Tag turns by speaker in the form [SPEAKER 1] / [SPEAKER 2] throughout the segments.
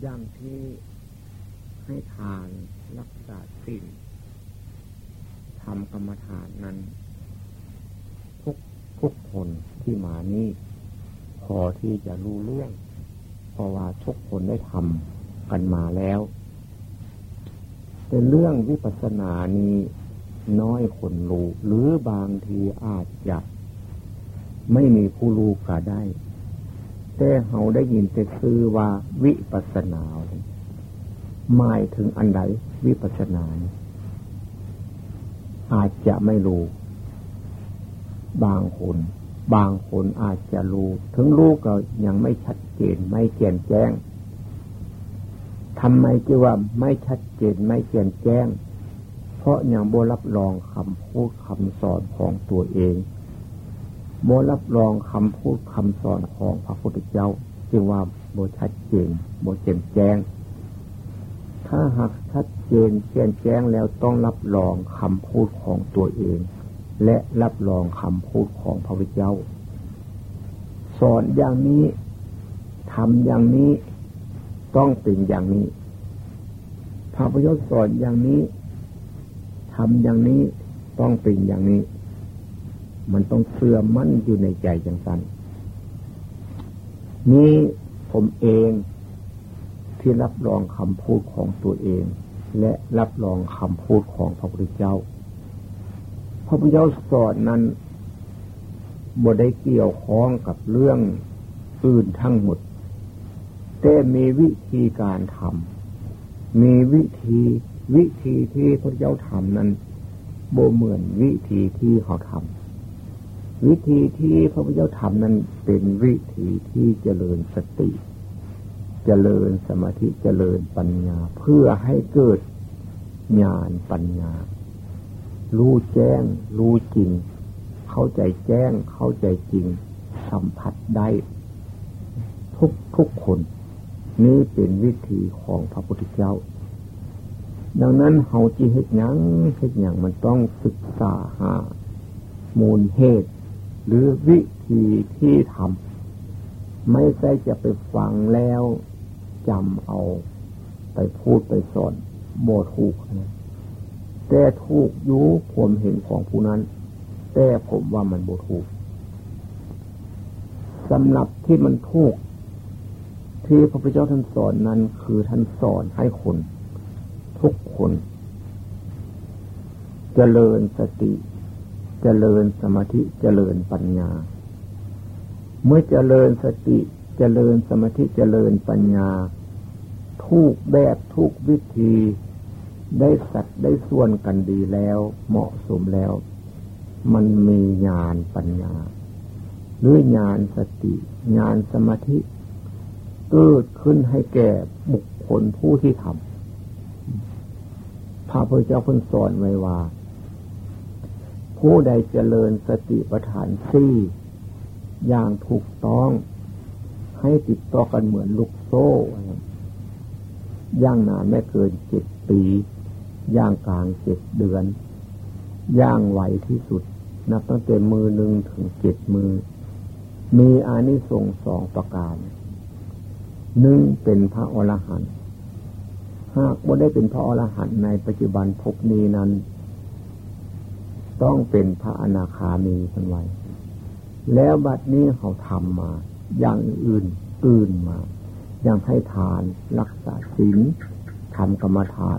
[SPEAKER 1] อย่างที่ให้ทานรักษาสิ่งทำกรรมฐานนั้น ทุกทุกคนที่มานี่พอที่จะรู้เรื่อง เพราะว่าทุกคนได้ทำกันมาแล้วแต่เรื่องวิปัสสนานี้น้อยคนรู้ หรือบางทีอาจจะไม่มีผู้รู้ก็ได้ แต่เขาได้ยินแต่คือว่าวิปัสนาหมายถึงอันใดวิปัสนาอาจจะไม่รู้ บางคน บางคนอาจจะรู้ ถึงรู้ก็ยังไม่ชัดเจนไม่แจ่มแจ้งทำไมจึงว่าไม่ชัดเจนไม่แจ่มแจ้ง เพราะยังโบรับรองคำพูดคำสอนของตัวเอง บรับรองคำพูดคำสอนของพระพุทธเจ้า จึงว่าโบชัดเจนโบแจ่มแจ้ง ถ้าหากชัดเจนแจ่มแจ้งแล้วต้องรับรองคำพูดของตัวเอง และรับรองคำพูดของพระพุทธเจ้า สอนอย่างนี้ทำอย่างนี้ต้องเป็นอย่างนี้ พระพุทธสอนอย่างนี้ทำอย่างนี้ต้องเป็นอย่างนี้ มันต้องเสื่อมมั่นอยู่ในใจจังสั้นนี้ผมเองที่รับรองคำพูดของตัวเอง และรับรองคำพูดของพระพุทธเจ้า พระพุทธเจ้าสอนนั้นบ่ได้เกี่ยวข้องกับเรื่องอื่นทั้งหมด แต่มีวิธีการทำมีวิธีวิธีที่พระเจ้าทำนั้นโบเหมือนวิธีที่เขาทำ วิธีที่พระพุทธเจ้าทำนั้นเป็นวิธีที่เจริญสติ เจริญสมาธิเจริญปัญญา เพื่อให้เกิดญาณปัญญา รู้แจ้ง รู้จริง เข้าใจแจ้ง เข้าใจจริง สัมผัสได้ ทุกทุกคน นี้เป็นวิธีของพระพุทธเจ้า ดังนั้นเฮาจีเหตุยังเหตุยังมันต้องศึกษาหามูลเหตุ หรือวิธีที่ทำไม่ใช่จะไปฟังแล้วจำเอา ไปพูดไปสอนโบถูกนะแต่ถูกยุผมเห็นของผู้นั้น แต่ผมว่ามันโบถูกสำหรับที่มันถูกที่พระพุทธเจ้าท่านสอนนั้นคือท่านสอนให้คน ทุกคนเจริญสติ เจริญสมาธิเจริญปัญญา เมื่อเจริญสติเจริญสมาธิเจริญปัญญา ทุกแบบทุกวิธีได้สัตว์ได้ส่วนกันดีแล้วเหมาะสมแล้ว มันมีญาณปัญญา หรือญาณสติญาณสมาธิเกิดขึ้นให้แก่บุคคลผู้ที่ทำพระพุทธเจ้าพุทสอนไว้ว่า ผู้ใดเจริญสติปัฏฐานสี่อย่างถูกต้อง ให้ติดต่อกันเหมือนลูกโซ่ย่างนานไม่เกินเจ็ดปี ย่างกลางเจ็ดเดือน ย่างไหวที่สุด นับตั้งแต่มือหนึ่งถึงเจ็ดมือ มีอานิสงส์สองประการหนึ่งเป็นพระอรหันต์หากบ่ได้เป็นพระอรหันต์ในปัจจุบันภพนี้นั้น ต้องเป็นพระอนาคามีกันไว้ แล้วบัดนี้เขาทำมา อย่างอื่นอื่นมา อย่างให้ทานรักษาศีลทำกรรมฐาน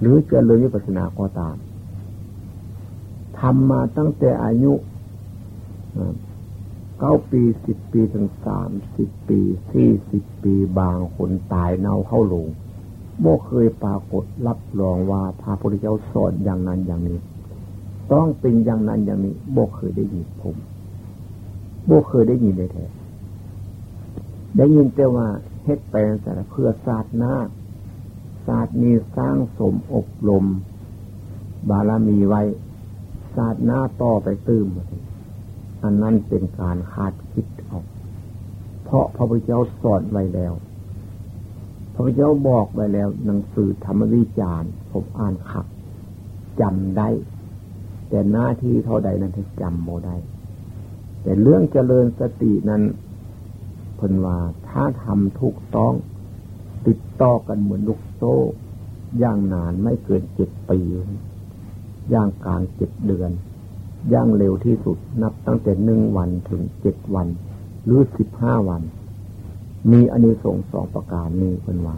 [SPEAKER 1] หรือเจริญวิปัสสนาก็ตามทำมาตั้งแต่อายุเก้าปีสิบปีถึงสามสิบปีสี่สิบปีบางคนตายเน่าเข้าลงโมเคยปรากฏรับรองว่าพระพุทธเจ้าสอนอย่างนั้นอย่างนี้ ต้องเป็นอย่างนั้นอย่างนี้โบเคยได้ยินผมโบเคยได้ยินเลยแท้ได้ยินแต่ว่าเฮ็ดแปลงแต่เพื่อศาสตร์หน้าศาสตร์นี้สร้างสมอบรมบารมีไว้ศาสตร์หน้าต่อไปตื้มอันนั้นเป็นการคาดคิดเอาเพราะพระพุทธเจ้าสอนไว้แล้ว พระพุทธเจ้าบอกไว้แล้ว หนังสือธรรมวิจารณ์ผมอ่านขับจำได้ แต่หน้าที่เท่าใดนั้นที่จำโมได้ แต่เรื่องเจริญสตินั้นพนว่าถ้าทำถูกต้อง ติดต่อกันเหมือนลูกโซ่ย่างนานไม่เกินเจ็ดปีย่างกลางเจ็ดเดือนย่างเร็วที่สุดนับตั้งแต่หนึ่งวันถึงเจ็ดวัน หรือสิบห้าวัน มีอนิสงส์สองประการนี้เป็นวา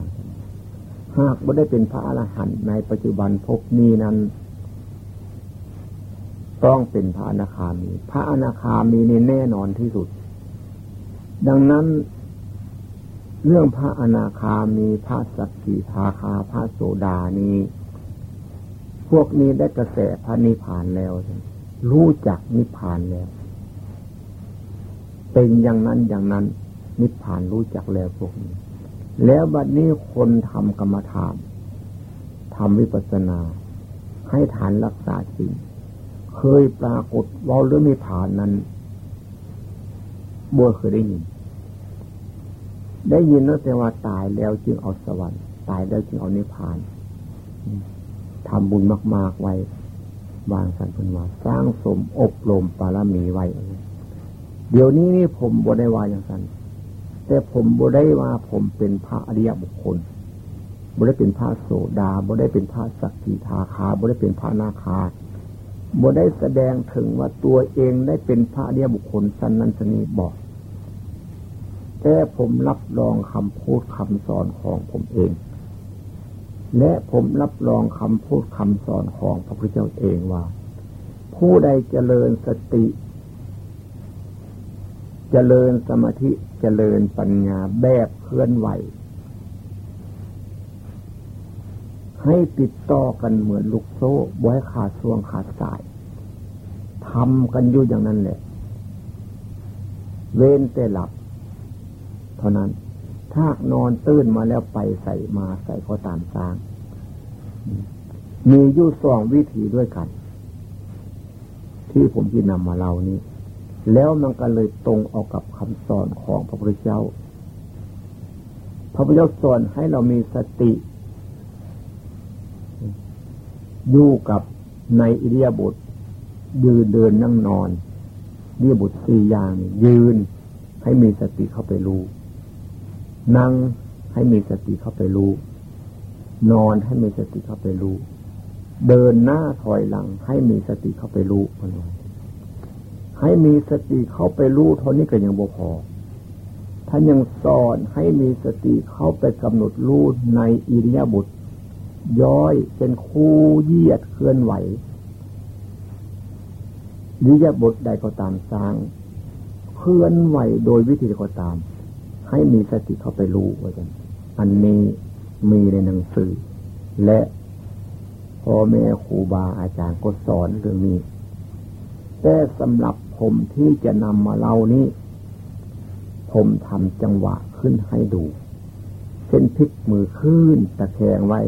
[SPEAKER 1] หากไม่ได้เป็นพระอรหันต์ในปัจจุบันพบนี้นั้น ต้องเป็นพระอนาคามี พระอนาคามีนี่แน่นอนที่สุด ดังนั้น เรื่องพระอนาคามีพระสักขีทาคาพระโสดานี้ พวกนี้ได้กระแสพระนิพพานแล้ว รู้จักนิพพานแล้ว เป็นอย่างนั้นอย่างนั้น นิพพานรู้จักแล้วพวกนี้ แล้วบัดนี้คนทำกรรมฐานทำวิปัสสนา ให้ฐานรักษาจริง เคยปรากฏว่าเรื่องนิพพานนั้นบัวเคยได้ยิน ได้ยินแล้วแต่ว่าตายแล้วจึงเอาสวรรค์ ตายแล้วจึงเอานิพพานทำบุญมาก ๆไว้ วางสันพุนว่าสร้างสมอบรมปารมีไว้ เดี๋ยวนี้นี่ผมบได้ว่าอย่างสันแต่ผมบได้ว่าผมเป็นพระอริยบุคคลบได้เป็นพระโสดาบได้เป็นพระสักขีทาคาบได้เป็นพระนาคา บได้แสดงถึงว่าตัวเองได้เป็นพระอริยบุคคลสันนันสนีบอกแต่ผมรับรองคำพูดคำสอนของผมเอง และผมรับรองคำพูดคำสอนของพระพุทธเจ้าเองว่า ผู้ใดเจริญสติ เจริญสมาธิเจริญปัญญาแบบเคลื่อนไหว ให้ติดต่อกันเหมือนลูกโซ่บอยขาดช่วงขาดสายทำกันอยู่อย่างนั้นแหละ เว้นแต่หลับ เท่านั้น ถ้านอนตื่นมาแล้วไปใส่มาใส่ก็ตามสร้าง มีอยู่สองวิธีด้วยกัน ที่ผมที่นำมาเล่านี้ แล้วมันก็เลยตรงออกกับคำสอนของพระพุทธเจ้า พระพุทธเจ้าสอนให้เรามีสติ อยู่กับในอิริยาบถยืนเดินนั่งนอนเรียบทสี่อย่าง ยืนให้มีสติเข้าไปรู้ นั่งให้มีสติเข้าไปรู้ นอนให้มีสติเข้าไปรู้ เดินหน้าถอยหลัง ให้มีสติเข้าไปรู้นให้มีสติเข้าไปรู้เท่านี้ก็ยังบ่พอท่านยังสอนให้มีสติเข้าไปกำหนดรู้ในอิริยาบถ ย้อยเป็นคู่เยียดเคลื่อนไหวอิริยบถใดก็ตามสร้าง เคลื่อนไหวโดยวิธีก็ตาม ให้มีสติเข้าไปรู้ว่าจันอันนี้มีในหนังสือ และพ่อแม่ครูบาอาจารย์ก็สอนเรื่องนี้ แต่สำหรับผมที่จะนำมาเล่านี้ ผมทำจังหวะขึ้นให้ดู เช่นพลิกมือขึ้นตะแคงไว้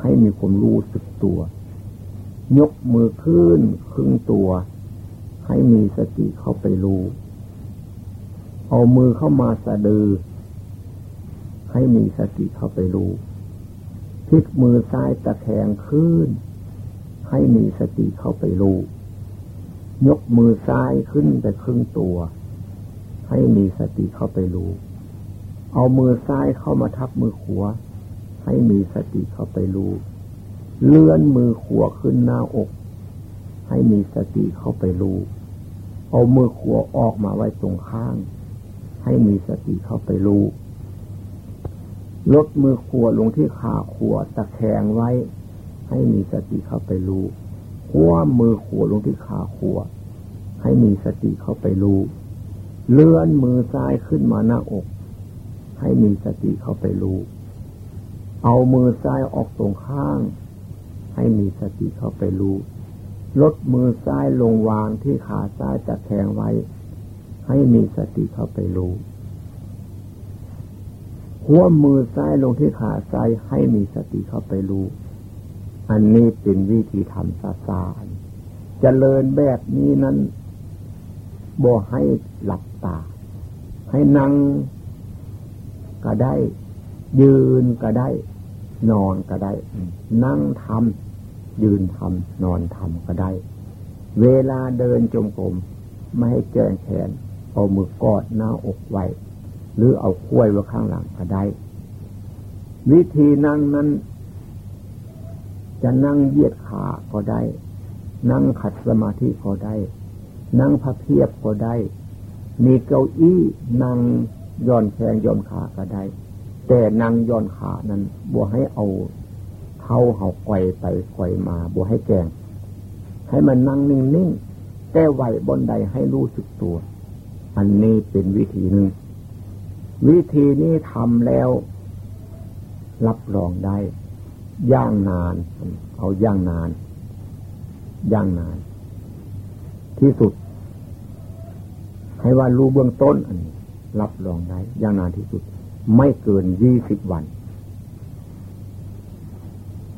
[SPEAKER 1] ให้มีความรู้สึกตัว ยกมือขึ้นครึ่งตัว ให้มีสติเข้าไปรู้ เอามือเข้ามาสะดือ ให้มีสติเข้าไปรู้พลิกมือซ้ายตะแคงขึ้น ให้มีสติเข้าไปรู้ยกมือซ้ายขึ้นไปครึ่งตัว ให้มีสติเข้าไปรู้ เอามือซ้ายเข้ามาทับมือขวา ให้มีสติเข้าไปรู้ เลื่อนมือขวาขึ้นหน้าอก ให้มีสติเข้าไปรู้ เอามือขวาออกมาไว้ตรงข้าง ให้มีสติเข้าไปรู้ ลดมือขวาลงที่ขาขวาตะแคงไว้ ให้มีสติเข้าไปรู้หัวมือขวลงที่ขาขวให้มีสติเข้าไปรู้ เลื่อนมือซ้ายขึ้นมาหน้าอก ให้มีสติเข้าไปรู้ เอามือซ้ายออกตรงข้าง ให้มีสติเข้าไปรู้ ลดมือซ้ายลงวางที่ขาซ้ายตะแคงไว้ ให้มีสติเข้าไปรู้ หัวมือซ้ายลงที่ขาซ้ายให้มีสติเข้าไปรู้ อันนี้เป็นวิธีทำซาซาจเจริญแบบนี้นั้นบ่ให้หลับตา ให้นั่งก็ได้ ยืนก็ได้ นอนก็ได้ นั่งทำยืนทำนอนทำก็ได้ เวลาเดินจมกรมไม่ให้แกงแขน เอามือกอดหน้าอกไว้ หรือเอาคุ้ยไว้ข้างหลังก็ได้ วิธีนั่งนั้น จะนั่งเยียดขาก็ได้ นั่งขัดสมาธิก็ได้ นั่งพับเพียบก็ได้ มีเก้าอี้นั่งย่อนแขงย่อนขาก็ได้ แต่นั่งย่อนขานั้นบัวให้เอาเท้าเขาไกวไปไกวมาบัวให้แกง ให้มันนั่งนิ่งๆแต่ไหวบนใดให้รู้สึกตัว อันนี้เป็นวิธีหนึ่ง วิธีนี้ทำแล้ว รับรองได้ ย่างนาน เอาย่างนาน ย่างนาน ที่สุด ให้ว่ารู้เบื้องต้นอันนี้รับรองได้ ย่างนานที่สุด ไม่เกินยี่สิบวัน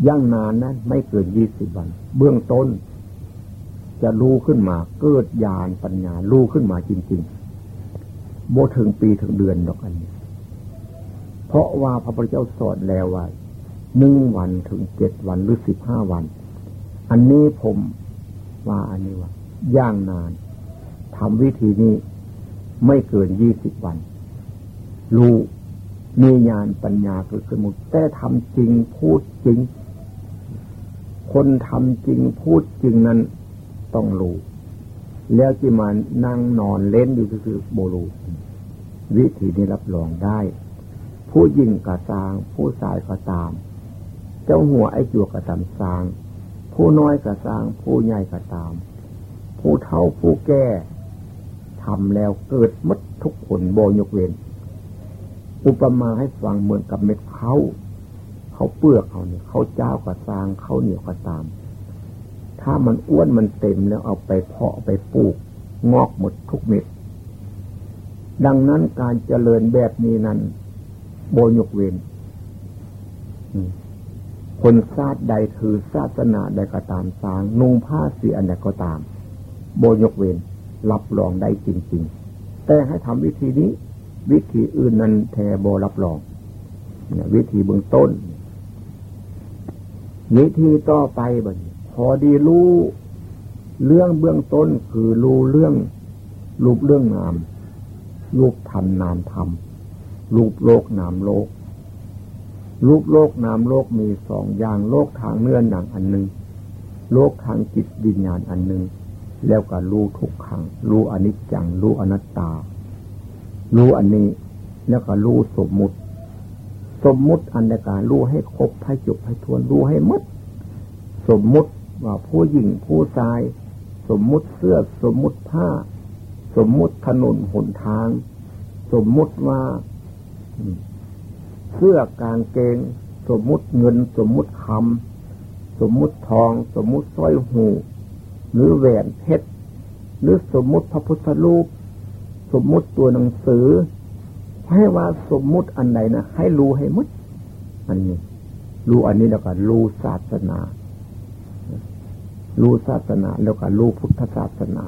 [SPEAKER 1] ย่างนานนะไม่เกินยี่สิบวัน เบื้องต้น จะรู้ขึ้นมาเกิดญาณปัญญารู้ขึ้นมาจริงๆโบถึงปีถึงเดือนดอกอันนี้เพราะว่าพระพุทธเจ้าสอนแล้วว่าหนึ่งวันถึงเจ็ดวันหรือสิบห้าวัน อันนี้ผมว่าอันนี้ว่าย่างนานทำวิธีนี้ไม่เกินยี่สิบวัน รู้ มีญาณปัญญาเกิดขึ้นหมดแต่ทำจริงพูดจริง คนทำจริงพูดจริงนั้นต้องรู้ แล้วที่มานั่งนอนเล่นอยู่คือโบรูวิธีนี้รับรองได้ ผู้ยิ่งกระซาง ผู้สายกระตาม เจ้าหัวไอ้จวกระตามสาง ผู้น้อยกระซาง ผู้ใหญ่กระตาม ผู้เท่าผู้แก่ทำแล้วเกิดมัดทุกคนโบยกเว้น อุปมาให้ฟังเหมือนกับเม็ดเขาเขาเปลือกเขาเนี่ยเขาเจ้ากระซางเขาเหนียวกระตาม ถ้ามันอ้วนมันเต็มแล้วเอาไปเพาะไปปลูก งอกหมดทุกเม็ด ดังนั้นการเจริญแบบนี้นั้นโบยกเวนคนชาติใดคือศาสนาใดก็ตามสางนุ่งผ้าสีอันใดก็ตาม โบยกเวนรับรองได้จริง ๆ แต่ให้ทำวิธีนี้ วิธีอื่นนั้นแทโบรับรองวิธีเบื้องต้น วิธีต่อไปบ่พอดีรู้เรื่องเบื้องต้นคือรู้เรื่องรูปเรื่องนามรูปธรรมนามธรรมรูปโลกนามโลกรูปโลกนามโลกมีสองอย่างโลกทางเนื้อหนังอันหนึ่งโลกทางจิตวิญญาณอันหนึ่งแล้วก็รู้ทุกขังรู้อนิจจังรู้อนัตตา รู้อันนี้ แล้วก็รู้สมมุติ สมมุติอันในการรู้ให้ครบให้จบให้ทวนรู้ให้มด สมมุติว่าผู้หญิงผู้ชาย สมมุติเสื้อสมมุติผ้า สมมุติถนนหนทาง สมมุติว่าเสื้อกางเกง สมมุติเงิน สมมุติคำสมมุติทอง สมมุติสร้อยหู หรือแหวนเพชรหรือสมมุติพระพุทธรูป สมมุติตัวหนังสือ ให้ว่าสมมุติอันใดนนะให้รู้ให้มุดอันนี้ รู้อันนี้แล้วก็รู้ศาสนา รู้ศาสนาแล้วก็รู้พุทธศาสนา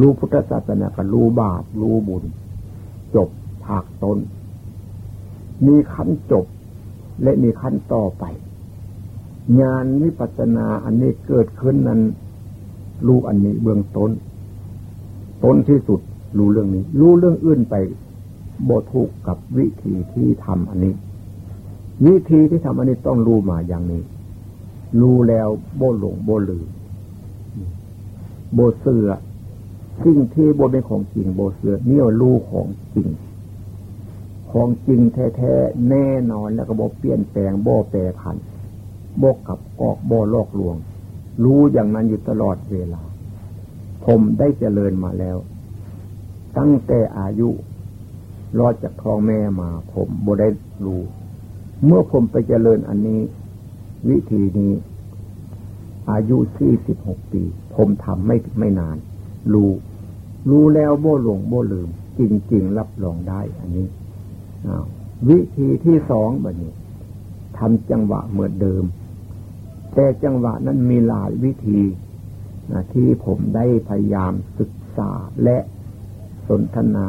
[SPEAKER 1] รู้พุทธศาสนาก็รู้บาปรู้บุญ จบภาคต้น มีขั้นจบและมีขั้นต่อไป งานวิปัสนาอันนี้เกิดขึ้นนั้นรู้อันนี้เบื้องต้น ต้นที่สุดรู้เรื่องนี้ รู้เรื่องอื่นไปโบทุกกับวิธีที่ทำอันนี้ วิธีที่ทำอันนี้ต้องรู้มาอย่างนี้ รู้แล้วโบหลงโบลืมโบเสือสิ่งที่โบเป็นของจริงโบเสือเนี่ยรู้ของจริง ของจริงแท้ๆแน่นอนแล้วก็บอกเปลี่ยนแปลงโบ่แปรผันบกกับกอกโบลอกลวง รู้อย่างนั้นอยู่ตลอดเวลา ผมได้เจริญมาแล้ว ตั้งแต่อายุรอดจากท้องแม่มาผมบ่ได้รู้ เมื่อผมไปเจริญอันนี้ วิธีนี้ อายุสี่สิบหกปี ผมทำไม่ไม่นาน รู้ รู้แล้วโบ่หลงโบ่ลืม จริง ๆ รับรองได้อันนี้วิธีที่สองแบบนี้ทำจังหวะเหมือนเดิม แต่จังหวะนั้นมีหลายวิธี ที่ผมได้พยายามศึกษาและสนทนา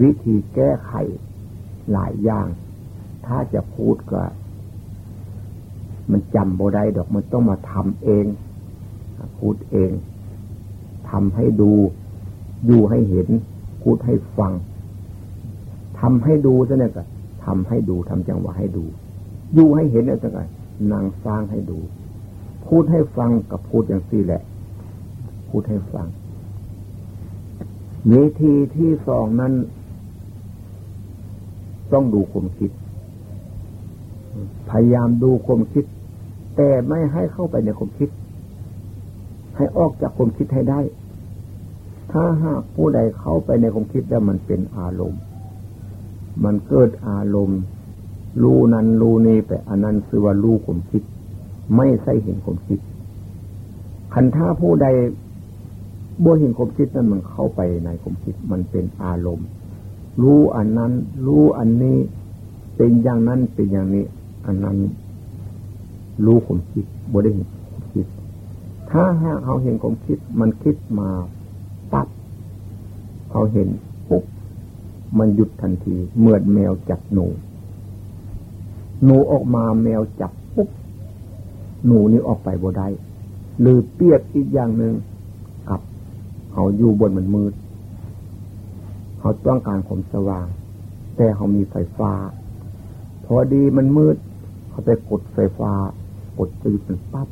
[SPEAKER 1] วิธีแก้ไขหลายอย่าง ถ้าจะพูดก็ มันจำบ่ได้ดอกมันต้องมาทำเอง พูดเองทำให้ดู อยู่ให้เห็น พูดให้ฟังทำให้ดูซะเนี่ยก็ทำให้ดูทำจังหวะให้ดู อยู่ให้เห็นอะไรต่างๆนางสร้างให้ดู พูดให้ฟังกับพูดอย่างสี่แหละ พูดให้ฟัง วิธีที่สองนั้น ต้องดูความคิด พยายามดูความคิด แต่ไม่ให้เข้าไปในความคิด ให้ออกจากความคิดให้ได้ ถ้าหากผู้ใดเข้าไปในความคิดแล้วมันเป็นอารมณ์ มันเกิดอารมณ์รู้นั้นรู้นี้ไปอันนั้นคือว่ารู้ความคิด ไม่ใช่เห็นความคิดคันท่าผู้ใดบ่เห็นความคิดนั้นมันเข้าไปในความคิดมันเป็นอารมณ์ รู้อันนั้น รู้อันนี้ เป็นอย่างนั้นเป็นอย่างนี้ อันนั้น รู้ความคิดบ่ได้เห็นความคิด ถ้าหากเขาเห็นความคิด มันคิดมาปั๊บเขาเห็นปุ๊บมันหยุดทันที เหมือนแมวจับหนู หนูออกมาแมวจับ หนูนี่ออกไปบ่ได้หรือเปียกอีกอย่างหนึ่งกับเขาอยู่บนมันมืด เขาต้องการความสว่าง แต่เขามีไฟฟ้า พอดีมันมืด เขาไปกดไฟฟ้า กดจืดมันปั๊บ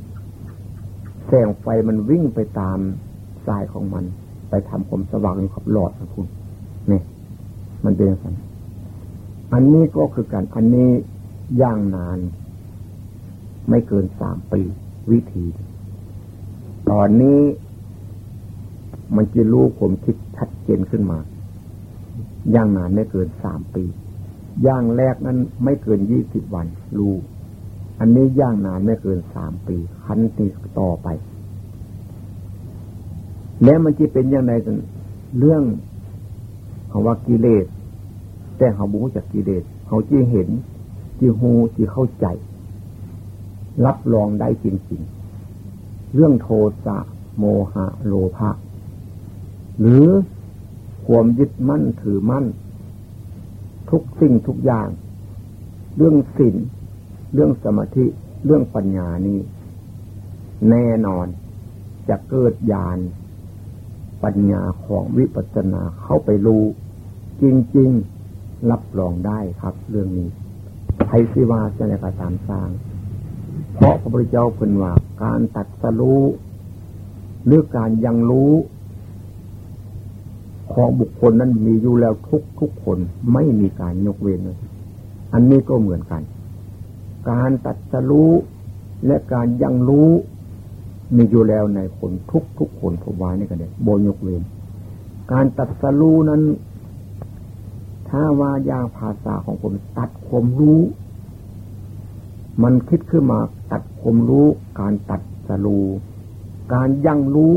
[SPEAKER 1] แสงไฟมันวิ่งไปตามสายของมัน ไปทำความสว่างอยู่กับหลอดนะคุณนี่มันเป็นอย่างนั้นอันนี้ก็คือการอันนี้ย่างนาน ไม่เกินสามปี วิธี ตอนนี้มันจะรู้ผมคิดชัดเจนขึ้นมาย่างนานไม่เกินสามปี ย่างแรกนั้นไม่เกินยี่สิบวัน รู้ อันนี้ย่างนานไม่เกินสามปีคันตีต่อไป แล้วมันจะเป็นยังไงกันเรื่องคำว่ากิเลส แต่เขาบุกจากกิเลสเขาจีเห็นจีหูจีเข้าใจ รับรองได้จริงๆ เรื่องโทสะโมหะโลภะหรือความยึดมั่นถือมั่น ทุกสิ่งทุกอย่าง เรื่องศีลเรื่องสมาธิเรื่องปัญญานี้แน่นอนจะเกิดญาณปัญญาของวิปัสสนาเข้าไปรู้ จริง ๆ รับรองได้ครับเรื่องนี้ไทยสิวาจะในกระตามสร้าง เพราะพระพุทธเจ้าเพิ่นว่า การตัดสรู้หรือการยังรู้ ของบุคคลนั้นมีอยู่แล้วทุกทุกคนไม่มีการยกเว้นเลยอันนี้ก็เหมือนกัน การตัดสรู้และการยังรู้มีอยู่แล้วในคนทุกทุกคนผมว่านี่กันเลยโบยกเว้นการตัดสรู้นั้น ถ้าว่ายางภาษาของผมตัดความรู้ มันคิดขึ้นมา ตัดคมรู้ การตัดสรูการยังรู้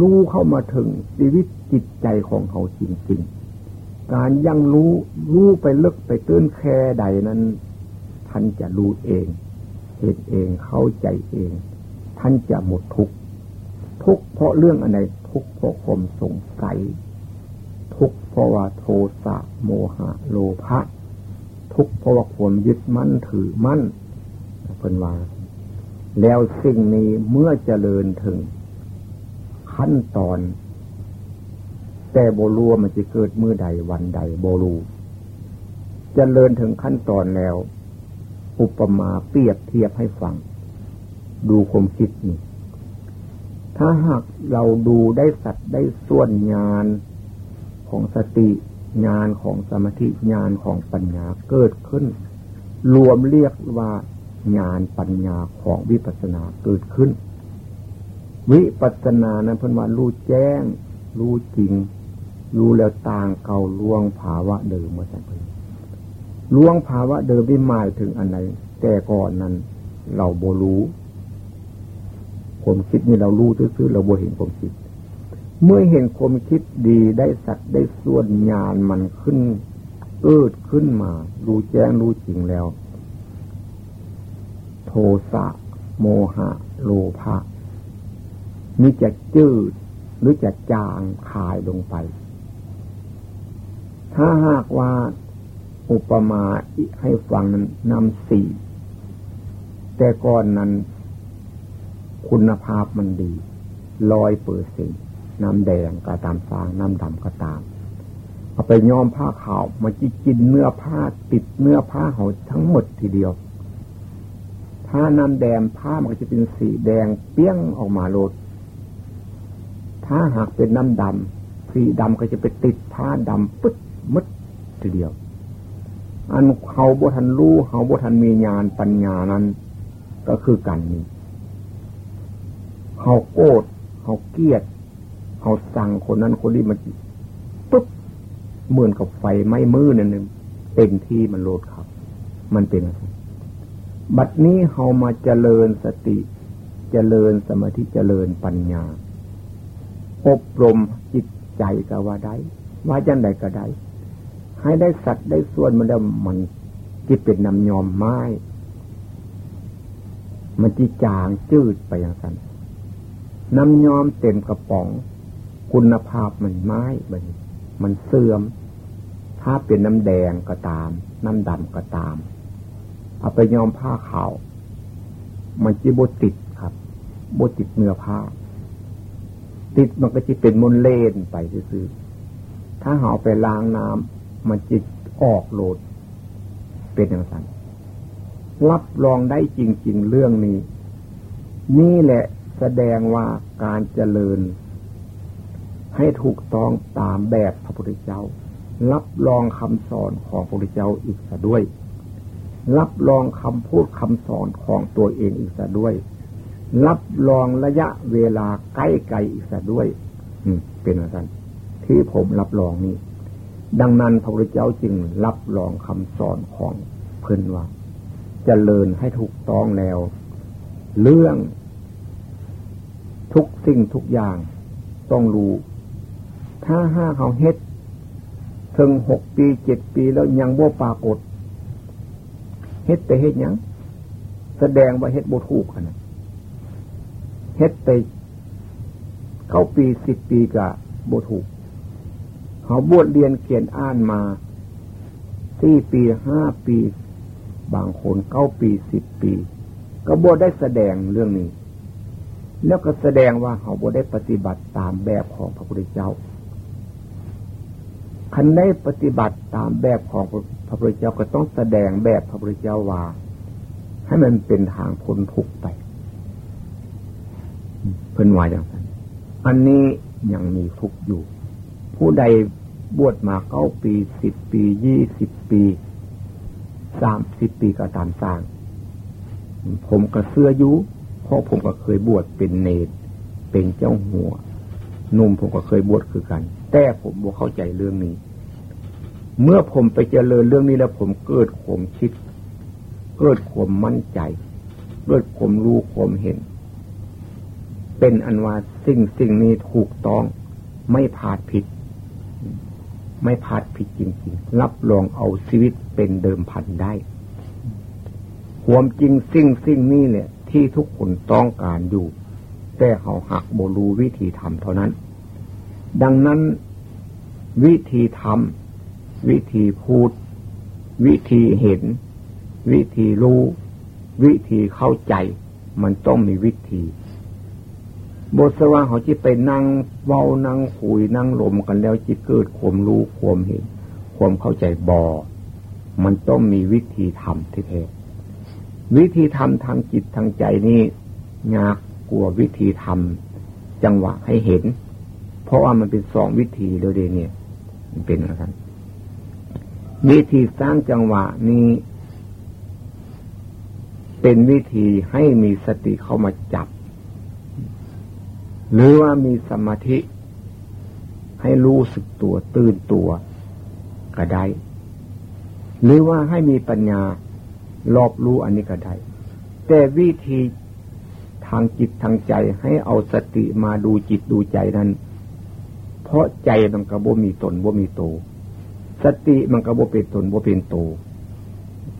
[SPEAKER 1] รู้เข้ามาถึงชีวิตจิตใจของเขาจริงๆ การยังรู้ รู้ไปลึกไปตื้นแค่ใดนั้น ท่านจะรู้เองเห็นเองเข้าใจเอง ท่านจะหมดทุกทุกเพราะเรื่องอะไรทุกเพราะความสงสัย ทุกเพราะว่าโทสะโมหะโลภะทุกเพราะว่าความยึดมั่นถือมั่น เป็นว่า แล้วสิ่งนี้เมื่อเจริญถึง ขั้นตอน แต่โบรัวมันจะเกิดเมื่อใดวันใดโบรูจเจริญถึงขั้นตอนแล้ว อุปมาเปรียบเทียบให้ฟัง ดูความคิดนี่ถ้าหากเราดูได้สัตว์ได้ส่วนงานของสติญาณของสมาธิญาณของปัญญาเกิดขึ้น รวมเรียกว่า ญาณปัญญาของวิปัสสนาเกิดขึ้น วิปัสสนานั้นเพิ่นว่ารู้แจ้ง รู้จริง รู้แล้วต่างเก่าล่วงภาวะเดิมมาจากเพิ่นล่วงภาวะเดิมไม่หมายถึงอันไหนแต่ก่อนนั้น เราโบรู้ผมคิดนี่เรารู้ซื่อๆเราโบเห็นผมคิด เมื่อเห็นความคิดดีได้สัตว์ได้ส่วนญาณมันขึ้นเอิดขึ้นมา รู้แจ้งรู้จริงแล้ว โทสะ โมหะ โลภะนี่จะจืดหรือจะจางคายลงไป ถ้าหากว่าอุปมาให้ฟังนั้นนำสี่ แต่ก่อนนั้นคุณภาพมันดีร้อยเปอร์เซ็นต์น้ำแดงก็ตามฟางน้ำดำก็ตาม เอาไปย้อมผ้าขาวมันจะกินเนื้อผ้าติดเนื้อผ้าเขาทั้งหมดทีเดียว ถ้าน้ำแดงผ้ามันก็จะเป็นสีแดงเปี้ยงออกมาโลด ถ้าหากเป็นน้ำดำสีดำก็จะไปติดผ้าดำปึ๊ดมึดทีเดียว อันเขาบทันรู้เขาบทันมีญาณปัญญานั้น ก็คือกันนี้เขาโกรธเขาเกลียดเขาสั่งคนนั้นคนนี้มันปุ๊บเหมือนกับไฟไหม้มือนั่นนึงเต็มที่มันโลดครับ มันเป็นอะไร บัดนี้เขามาเจริญสติ เจริญสมาธิเจริญปัญญา อบรมจิตใจก็ว่าได้ว่าจังใดก็ได้ ให้ได้สัตว์ได้ส่วนมันแล้มันจิตเป็นนำยอมไม้ มันจีจางจืดไปอย่างนั้นน้ำยอมเต็มกระป๋อง คุณภาพมันไม้มันมันเสื่อม ถ้าเป็นน้ำแดงก็ตาม น้ำดำก็ตาม เอาไปยอมผ้าขาว มันจีบติดครับบติดเนื้อผ้า ติดมันก็จะเป็นมลเล่นไปซื้อถ้าเอาไปล้างน้ำมันจิตออกโหลด เป็นอย่างนั้นรับรองได้จริง ๆ เรื่องนี้ นี่แหละแสดงว่าการเจริญ ให้ถูกต้องตามแบบพระพุทธเจ้า รับรองคำสอนของพระพุทธเจ้าอีกซะด้วย รับรองคำพูดคำสอนของตัวเองอีกซะด้วย รับรองระยะเวลาใกล้ไกลอีกซะด้วย อืม เป็นอะไรกันที่ผมรับรองนี้ ดังนั้นพระพุทธเจ้าจึงรับรองคำสอนของเพื่อนว่าจเจริญให้ถูกต้องแล้ว เรื่องทุกสิ่งทุกอย่างต้องรู้ ถ้าห้าเขาเฮ็ดถึงหกปีเจ็ดปีแล้วยังบ่ปรากฏ ฮ็ดไปเฮ็ดยังแสดงว่าเฮ็ดบ่ถูกขนาดเฮ็ดไป เข้าปีสิบปีกะบ่ถูกเขาบวชเรียนเขียนอ่านมาสี่ปีห้าปี บางคนเก้าปีสิบปี ก็บวชได้แสดงเรื่องนี้ แล้วก็แสดงว่าเขาบ่ได้ปฏิบัติตามแบบของพระพุทธเจ้าคันได้ปฏิบัติตามแบบของ พระพุทธเจ้าก็ต้องแสดงแบบพระพุทธเจ้าว่า ให้มันเป็นทางพ้นทุกข์ไป เพิ่นว่าอย่างนั้น อันนี้ยังมีทุกข์อยู่ ผู้ใดบวชมาเก้าปีสิบปียี่สิบปีสามสิบปีก็ตามสร้าง ผมก็เสื้อยุเพราะผมก็เคยบวชเป็นเนตเป็นเจ้าหัวนุ่มผมก็เคยบวชคือกัน แต่ผมบ่เข้าใจเรื่องนี้ เมื่อผมไปเจริญเรื่องนี้แล้วผมเกิดข่มคิด เกิดข่มมั่นใจ เกิดข่มรู้ข่มเห็น เป็นอันว่าสิ่งสิ่งนี้ถูกต้องไม่พลาดผิด ไม่พลาดผิดจริงๆ รับรองเอาชีวิตเป็นเดิมพันได้ความจริงสิ่งสิ่งนี้เนี่ยที่ทุกคนต้องการอยู่ แต่เขาหักโบรูวิธีทำเท่านั้น ดังนั้นวิธีทำ วิธีพูด วิธีเห็น วิธีรู้ วิธีเข้าใจ มันต้องมีวิธีบทสว่างเขาจิไปนั่งเว้านั่งคุยนั่งลมกันแล้วจิเกิดความรู้ความเห็น ความเข้าใจบอมันต้องมีวิธีทำที่แท้วิธีทำทางจิตทางใจนี่ยากกลัววิธีทำจังหวะให้เห็น เพราะว่ามันเป็นสองวิธีเดียวเนี่ย มันเป็นอะไร วิธีสร้างจังหวะนี้ เป็นวิธีให้มีสติเข้ามาจับ หรือว่ามีสมาธิ ให้รู้สึกตัวตื่นตัวก็ได้ หรือว่าให้มีปัญญารอบรู้อันนี้ก็ได้ แต่วิธีทางจิตทางใจให้เอาสติมาดูจิตดูใจนั้น เพราะใจมันกระโบมีตนบ่มีโต สติมันกระโบเป็นตนบ่เป็นโต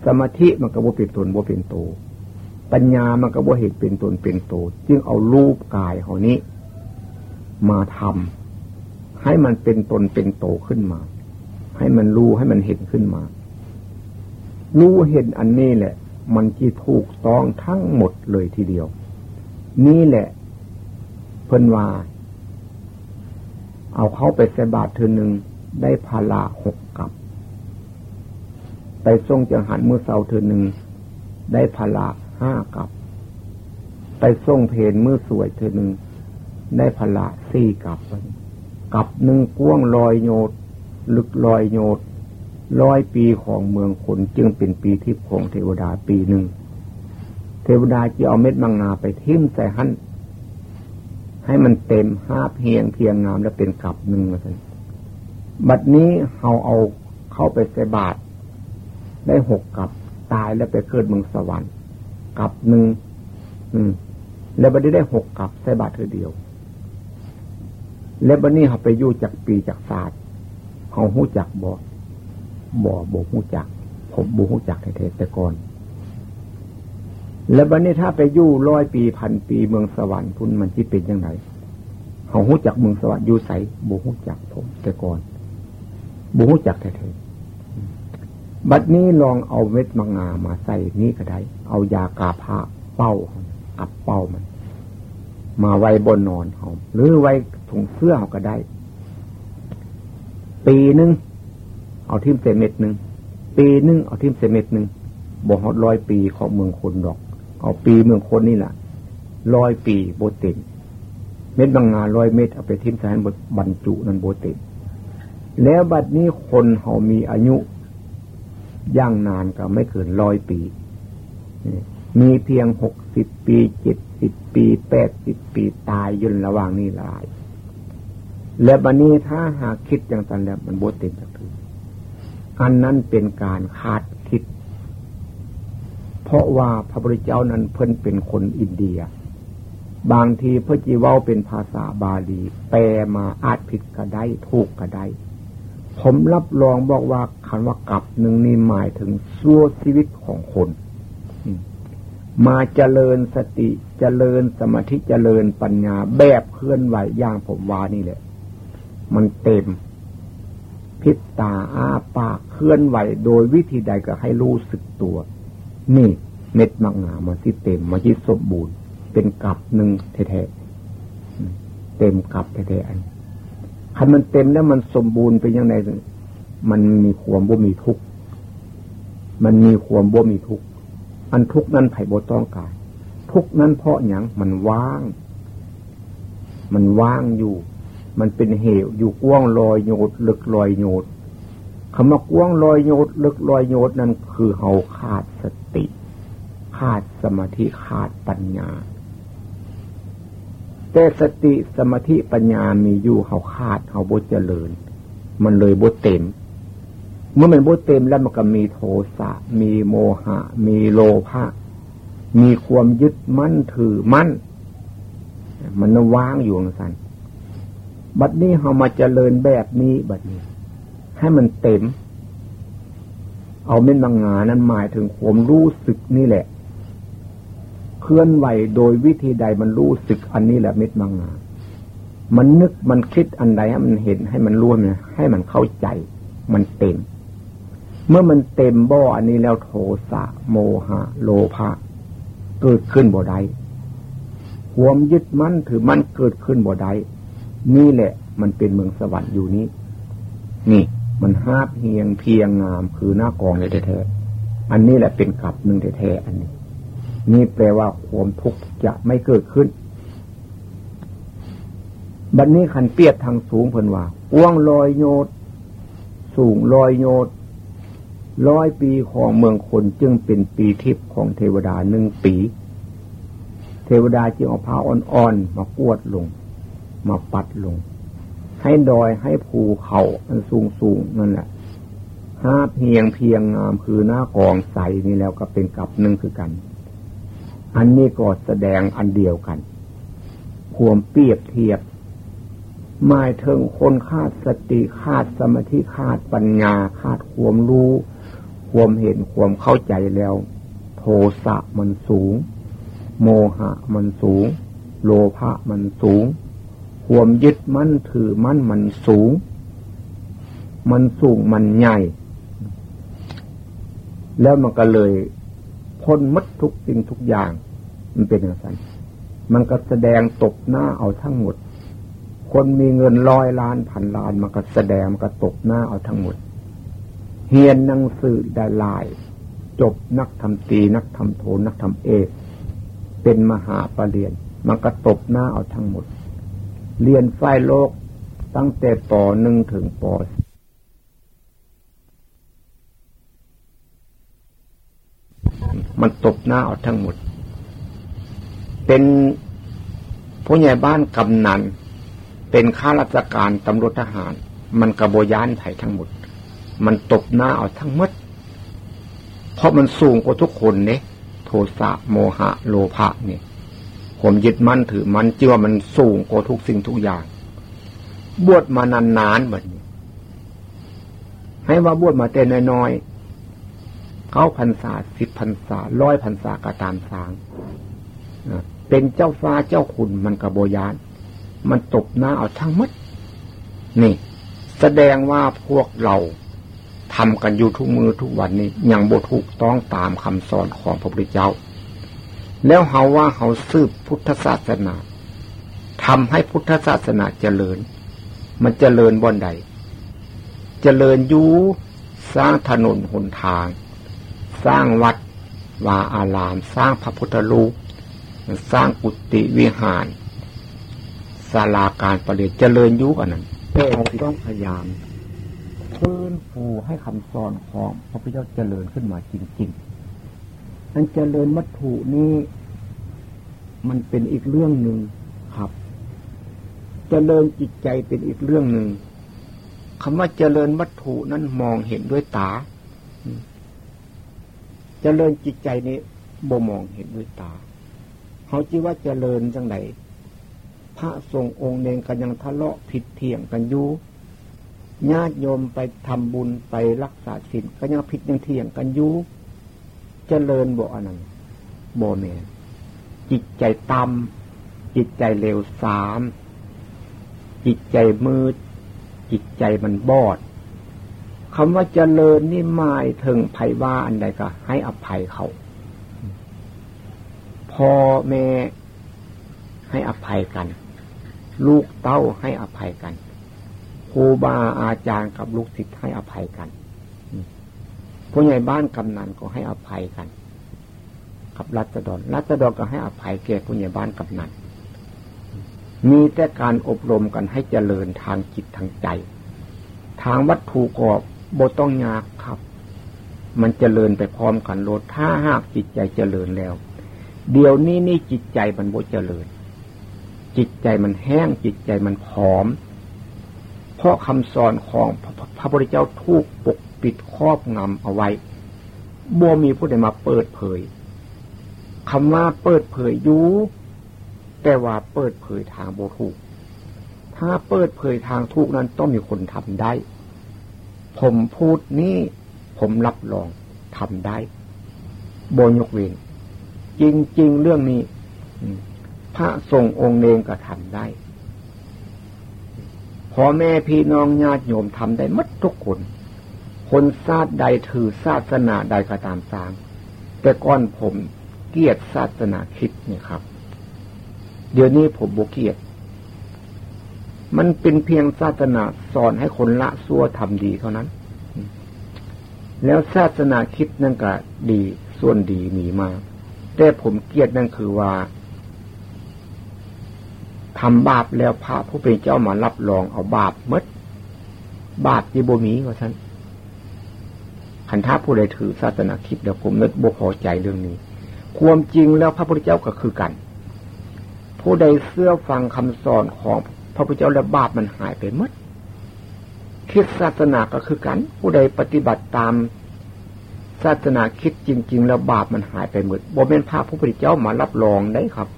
[SPEAKER 1] สมาธิมันกระโบเป็นตนบ่เป็นโต ปัญญามันกระโบเหตุเป็นตนเป็นโต จึงเอารูปกายเขานี้ มาทำให้มันเป็นตนเป็นโตขึ้นมา ให้มันรู้ให้มันเห็นขึ้นมา รู้เห็นอันนี้แหละ มันจีถูกต้องทั้งหมดเลยทีเดียว นี่แหละ เพิ่นว่า เอาเข้าไปใส่บาตรเธอหนึ่ง ได้พาละหกกับไปทรงจังหันมือเสาเธอหนึ่ง ได้พาละห้ากับไปทรงเพนมือสวยเธอหนึ่ง ได้พาละสี่กับกับหนึ่งก้วงลอยโยดลึกลอยโยดร้อยปีของเมืองขนจึงเป็นปีที่ของเทวดาปีหนึ่ง เทวดาจะเอาเม็ดมังงาไปทิ่มใส่หันให้มันเต็มห้าเพียงเพียงงามแล้วเป็นกับหนึ่งมาสิ บัดนี้เราเอาเข้าไปใส่บาตรได้หกกับตายแล้วไปเกิดเมืองสวรรค์กับหนึ่งอืม แล้วบัดนี้ได้หกกับใส่บาตรเธอเดียว แล้วบัดนี้เขาไปยู่จากปีจากศาสตร์เขาหู้จักบ่บ่บ่หู้จัก ผมบ่หู้จักแท้ๆแต่ก่อนแล้วบัดนี้ถ้าไปยู่ร้อยปีพันปีเมืองสวรรค์พุ่นมันที่เป็นยังไงเขาหู้จักเมืองสวรรค์อยู่ใสบ่หู้จักผมแต่ก่อน บูจักแท้ๆบัดนี้ลองเอาเม็ดมังงามาใส่นี่ก็ได้ เอายากาพาเป้าอับเป้ามัน มาไว้บนนอนเขาหรือไว้ถุงเสื้อเขาก็ได้ ปีหนึ่งเอาทิมเศษเม็ดหนึ่งปีหนึ่งเอาทิมเศษเม็ดหนึ่งบอกฮอดร้อยปีของเมืองคนดอก เอาปีเมืองคนนี่แหละร้อยปีโบต็มเม็ดบางงานร้อยเม็ดเอาไปทิมแทนบรรจุนั้นโบต็ม แล้วบัดนี้คนเขามีอายุย่างนานก็ไม่เกินร้อยปี มีเพียงหกสิบปีเจ็ดสิบปีแปดสิบปีตายยืนระหว่างนี้หลาย และบัดนี้ถ้าหากคิดอย่างนั้นแล้วมันโบเต็มจากคืออันนั้นเป็นการคาดคิด เพราะว่าพระพุทธเจ้านั้นเพิ่นเป็นคนอินเดีย บางทีพระจีว่าเป็นภาษาบาลี แปลมาอาจผิดก็ได้ถูกก็ได้ ผมรับรองบอกว่าคันว่ากับหนึ่งนี่หมายถึงสั่วชีวิตของคน มาเจริญสติเจริญสมาธิเจริญปัญญาแบบเคลื่อนไหวอย่างผมว่านี่แหละ มันเต็ม พิษตาอ้าปากเคลื่อนไหว โดยวิธีใดก็ให้รู้สึกตัว นี่เม็ดมังงามันที่เต็มมาที่สมบูรณ์ เป็นกับหนึ่งแท้ๆเต็มกับแท้ๆอัน คันมันเต็มแล้วมันสมบูรณ์เป็นยังไงมันมีความบ่มีทุกข์มันมีความบ่มีทุกข์อันทุกข์นั้นไผ่บ่ต้องการทุกข์นั้นเพราะอย่างมันว่าง มันว่างอยู่ มันเป็นเหวอยู่กว้างลอยโยดลึกลอยโยดคำว่ากว้างลอยโยดลึกลอยโยดนั่นคือเฮาขาดสติ ขาดสมาธิขาดปัญญา แต่สติสมาธิปัญญามีอยู่เฮาขาดเฮาบดเจริญ มันเลยบดเต็ม เมื่อมันบดเต็มแล้วมันก็มีโทสะ มีโมหะ มีโลภะมีความยึดมั่นถือมั่น มันว่างอยู่สันบัดนี้เรามาเจริญแบบนี้บัดนี้ ให้มันเต็ม เอาเม็ดมังงานั้นหมายถึงผมรู้สึกนี่แหละ ลื่อนไหวโดยวิธีใดมันรู้สึกอันนี้แหละเม็ดมังงามันนึกมันคิดอันใดให้มันเห็นให้มันร่วมเนี่ยให้มันเข้าใจ มันเต็ม เมื่อมันเต็มบ่ออันนี้แล้วโทสะโมหะ โลภะเกิดขึ้นบ่ได้ความยึดมั่นถือมันเกิดขึ้นบ่ได้นี่แหละ มันเป็นเมืองสวรรค์อยู่นี้ นี่ มันฮาบเฮียงเพียงงามคือหน้ากองเลยแท้ๆอันนี้แหละเป็นกับหนึ่งแท้ๆอันนี้ นี่แปลว่าความทุกข์จะไม่เกิดขึ้น บัดนนี้ขันเปียบทางสูงเพิ่นว่าอ้วงลอยโยดสูงลอยโยดร้อยปีของเมืองคนจึงเป็นปีทิพย์ของเทวดาหนึ่งปี เทวดาจึงเอาผ้าอ่อนๆมากวดลง มาปัดลง ให้ดอยให้ภูเขาอันสูงสูงนั่นแหละห้าเพียงเพียงงามคือหน้ากองใสนี่แล้วก็เป็นกับหนึ่งคือกัน อันนี้ก็แสดงอันเดียวกันควมเปรียบเทียบหมายถึงคนขาดสติขาดสมาธิขาดปัญญาขาดความรู้ ความเห็นความเข้าใจแล้ว โทสะมันสูง โมหะมันสูง โลภะมันสูง ความยึดมั่นถือมั่นมันสูง มันสูงมันใหญ่ แล้วมันก็เลย พ้นมัดทุกสิ่งทุกอย่าง มันเป็นอย่างนั้นมันก็แสดงตบหน้าเอาทั้งหมด คนมีเงินร้อยล้านพันล้านมันก็แสดงมันก็ตกหน้าเอาทั้งหมด เฮียนหนังสือได้ลาย จบนักทำตีนักทำโทนักทำเอกเป็นมหาปรริญญามันก็ตบหน้าเอาทั้งหมด เรียนไฟโลกตั้งแต่ปหนึ่งถึงป มันตบหน้าเอาทั้งหมด เป็นผู้ใหญ่บ้านกำนัน เป็นข้าราชการตำรวจทหาร มันกระโบยานไผ่ทั้งหมด มันตบหน้าเอาทั้งหมด เพราะมันสูงกว่าทุกคนเนี่ยโทสะโมหะ โลภะเนี่ยผมยึดมั่นถือมันจีว่ามันสูงกว่าทุกสิ่งทุกอย่าง บวชมานานๆเหมือนให้ว่าบวชมาแต่น้อยๆ เขาพันษาสิบพันษาร้อยพันษากระตามสางเป็นเจ้าฟ้าเจ้าคุณมันกระโบยาน มันตบหน้าเอาทั้งมัดนี่ แสดงว่าพวกเราทำกันอยู่ทุกมือทุกวันนี้ยังบถูกต้องตามคำสอนของพระพุทธเจ้า แล้วเขาว่าเขาสืบพุทธศาสนาทำให้พุทธศาสนาเจริญ มันเจริญบนใด เจริญยูสร้างถนนหนทาง สร้างวัดวาอาราม สร้างพระพุทธรูปสร้างกุฏิวิหารศาลาการประเดชเจริญยุอันนั้นแต่ต้องพยายามฟื้นฟูให้คำสอนของพระพุทธเจ้าเจริญขึ้นมาจริงๆอันเจริญวัตถุนี้มันเป็นอีกเรื่องหนึ่งครับเจริญจิตใจเป็นอีกเรื่องหนึ่งคำว่าเจริญวัตถุนั้นมองเห็นด้วยตา เจริญจิตใจนี้บ่มองเห็นด้วยตาเขาจีว่าเจริญจังไหนพระทรงองค์เนงกันยังทะเลาะผิดเถียงกันอยู่ญาติโยมไปทำบุญไปรักษาศีลก็ยังผิดยังเถียงกันอยู่เจริญบ่อนั้นโบเมนจิตใจต่ำจิตใจเร็วสาม จิตใจมืด จิตใจมันบอด คำว่าเจริญนี่หมายถึงไผ่ว่าอันใดก็ ให้อภัยเขาพ่อแม่ให้อภัยกัน ลูกเต้าให้อภัยกันครูบาอาจารย์กับลูกศิษย์ให้อภัยกันผู้ใหญ่บ้านกำนันก็ให้อภัยกัน กับรัตดรรัตดรก็ให้อภัยแก่ผู้ใหญ่บ้านกำนันมีแต่การอบรมกันให้เจริญทางจิตทางใจ ทางวัตถุก็ โบต้องยากครับ มันเจริญไปพร้อมกันโลดถ้าหากจิตใจเจริญแล้ว เดี๋ยวนี้นี่จิตใจมันโบเจริญ จิตใจมันแห้งจิตใจมันผอม เพราะคำสอนของพระพุทธเจ้าทุกปกปิดครอบงำเอาไว้บ่มีผู้ใดมาเปิดเผยคำว่าเปิดเผยอยู่แต่ว่าเปิดเผยทางโบถูก ถ้าเปิดเผยทางทุกนั้นต้องมีคนทำได้ ผมพูดนี้ผมรับรองทำได้โบยกเวนจริง ๆ เรื่องนี้พระทรงองค์เองก็ทำได้พ่อแม่พี่น้องญาติโยมทำได้มัดทุกคน คนศาสใดถือศาสนาใดก็ตามสางแต่ก่อนผมเกียรติศาสนาคิดเนี่ยครับ เดี๋ยวนี้ผมบกเกียรติ มันเป็นเพียงศาสนาสอนให้คนละซัวทำดีเท่านั้น แล้วศาสนาคิดนั่นก็ดี ส่วนดีมีมา แต่ผมเกียรตินั่นคือว่าทำบาปแล้วพระผู้เป็นเจ้ามารับรองเอาบาปมด บาปที่บ่มีว่าท่านขันท่าผู้ใดถือศาสนาคิดเดี๋ยวผมนึกบ่พอใจเรื่องนี้ ความจริงแล้วพระพุทธเจ้าก็คือกัน ผู้ใดเสื้อฟังคำสอนของ ระพุทธเจ้าแล้วบาปมันหายไปหมดคิดศาสนาก็คือกัน ผู้ใดปฏิบัติตามศาสนาคิดจริง ๆ แล้วบาปมันหายไปหมดโบเมนพระผู้เป็นเจ้ามารับรองได้ครับ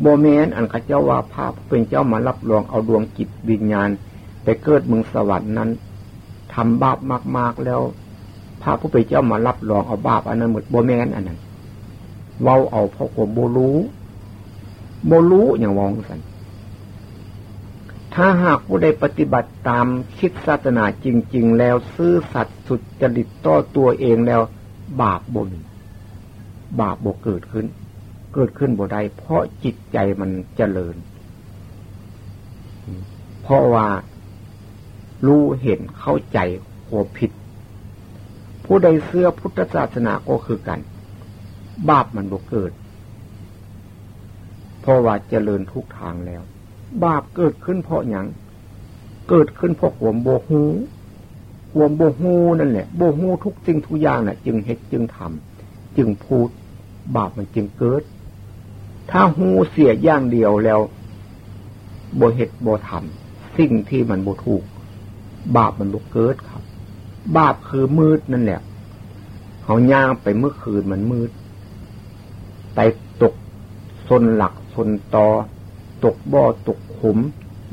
[SPEAKER 1] โบเมนอันข้าเจ้าว่าพระผู้เป็นเจ้ามารับรองเอาดวงจิตวิญญาณ ไปเกิดเมืองสวรรค์นั้นทำบาปมากๆแล้วพระผู้เป็นเจ้ามารับรองเอาบาปอันนั้นหมดโบแมนอันนั้นเว้าเอาเพราะผมโบรู้โบรู้อย่างวองสัน ถ้าหากผู้ใดปฏิบัติตามคิดศาสนาจริง ๆ แล้วซื่อสัตย์สุดจริตต่อตัวเองแล้ว บาปบนบาปบกเกิดขึ้น เกิดขึ้นบ่ได้เพราะจิตใจมันเจริญ เพราะว่ารู้เห็นเข้าใจหัวผิด ผู้ใดเสื้อพุทธศาสนาก็คือกัน บาปมันบ่เกิด เพราะว่าเจริญทุกทางแล้ว บาปเกิดขึ้นเพราะอย่างเกิดขึ้นเพราะหัวโบหูหัวโบหูนั่นแหละโบหูทุกสิ่งทุกอย่างน่ะจึงเฮ็ดจึงทำจึงพูด บาปมันจึงเกิด ถ้าหูเสียอย่างเดียวแล้วโบเฮ็ดโบทำสิ่งที่มันโบถูก บาปมันโบเกิดครับ บาปคือมืดนั่นแหละเขาย่างไปเมื่อคืนมันมืดไปตกซนหลักซนตอ ตกบ่อตกขุม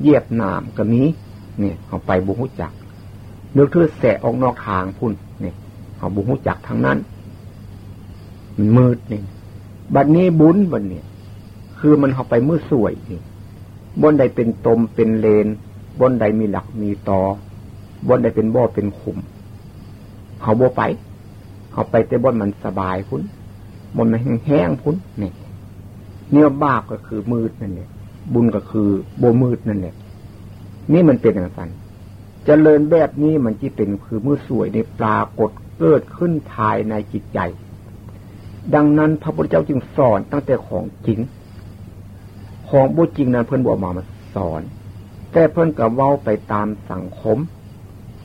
[SPEAKER 1] เยียบหนามก็มีเนี่ยเขาไปบุหุจักนึกถือแสะออกนอกทางพุ่นเนี่ยเขาบุหุจักทั้งนั้น มันมืดเนี่ยบัดนี้บุญบัดเนี่ยคือมันเขาไปมืดสวยนี่บนใดเป็นตมเป็นเลน บนใดมีหลักมีตอบนใดเป็นบ่อเป็นขุมเขาโบไปเขาไปแต่บนมันสบายพุ่นบนมันแห้งๆพุ่นเนี่ยเนี่ยบาปก็คือมืดนั่นแหละ บุญก็คือโบมืดนั่นแหละ นี่มันเป็นอย่างนั้นจเจริญแบบนี้มันจีเป็นคือมือสวยในปรากฏเกิดขึ้นภายในจิตใจ ดังนั้นพระพุทธเจ้าจึงสอนตั้งแต่ของจริง ของบุจริงนั้นเพื่อนบอกมามาสอน แต่เพื่อนกับเว้าไปตามสังคม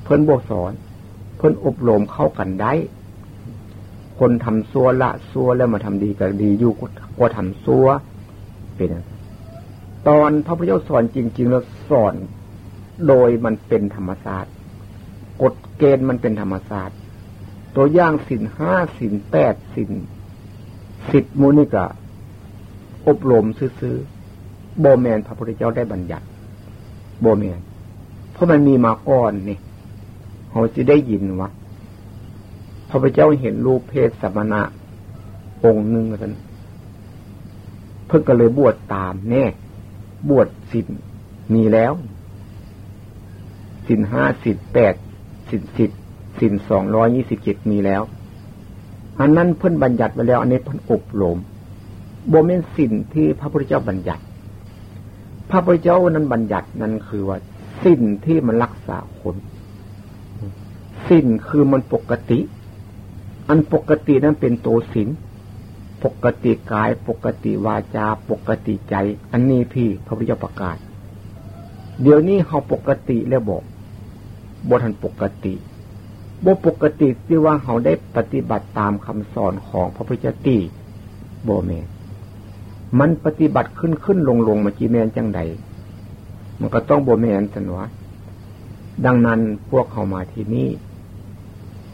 [SPEAKER 1] เพื่อนบอกสอน เพื่อนอบรมเข้ากันได้ คนทำซัวละซัวแล้วมาทำดีก็ดีอยู่ก็ทำซัวเป็น ตอนพระพุทธเจ้าสอนจริง ๆ แล้วสอนโดยมันเป็นธรรมศาสตร์กฎเกณฑ์มันเป็นธรรมศาสตร์ตัวอย่างสินห้าสินแปดสินสิบมูนิกะ อบรมซื้อโบแมนพระพุทธเจ้าได้บัญญัติโบแมนเพราะมันมีมาก่อนนี่เขาจะได้ยินว่าพระพุทธเจ้าเห็นรูปเพศสมณะองค์หนึ่งกันเพิ่งก็เลยบวชตามแน่ บวชสินมีแล้ว สินห้าสินแปดสินสิบสินสองร้อยยี่สิบเจ็ดมีแล้ว อันนั้นเพิ่นบัญญัติไว้แล้ว อันนี้เพิ่นอบรมโบเมนสินที่พระพุทธเจ้าบัญญัติ พระพุทธเจ้านั้นบัญญัตินั้นคือว่า สินที่มันรักษาคนสินคือมันปกติ อันปกตินั้นเป็นตัวสิน ปกติกาย ปกติวาจา ปกติใจ อันนี้พี่พระพุทธเจ้าประกาศ เดี๋ยวนี้เขาปกติแล้วบอกบทันปกติบปกติที่ว่าเขาได้ปฏิบัติตามคำสอนของพระพุทธเจ้าตีโบเมมันปฏิบัติขึ้นขึ้นลงลงมาจีแมนจังใด มันก็ต้องโบเมนสันวะดังนั้นพวกเขามาที่นี่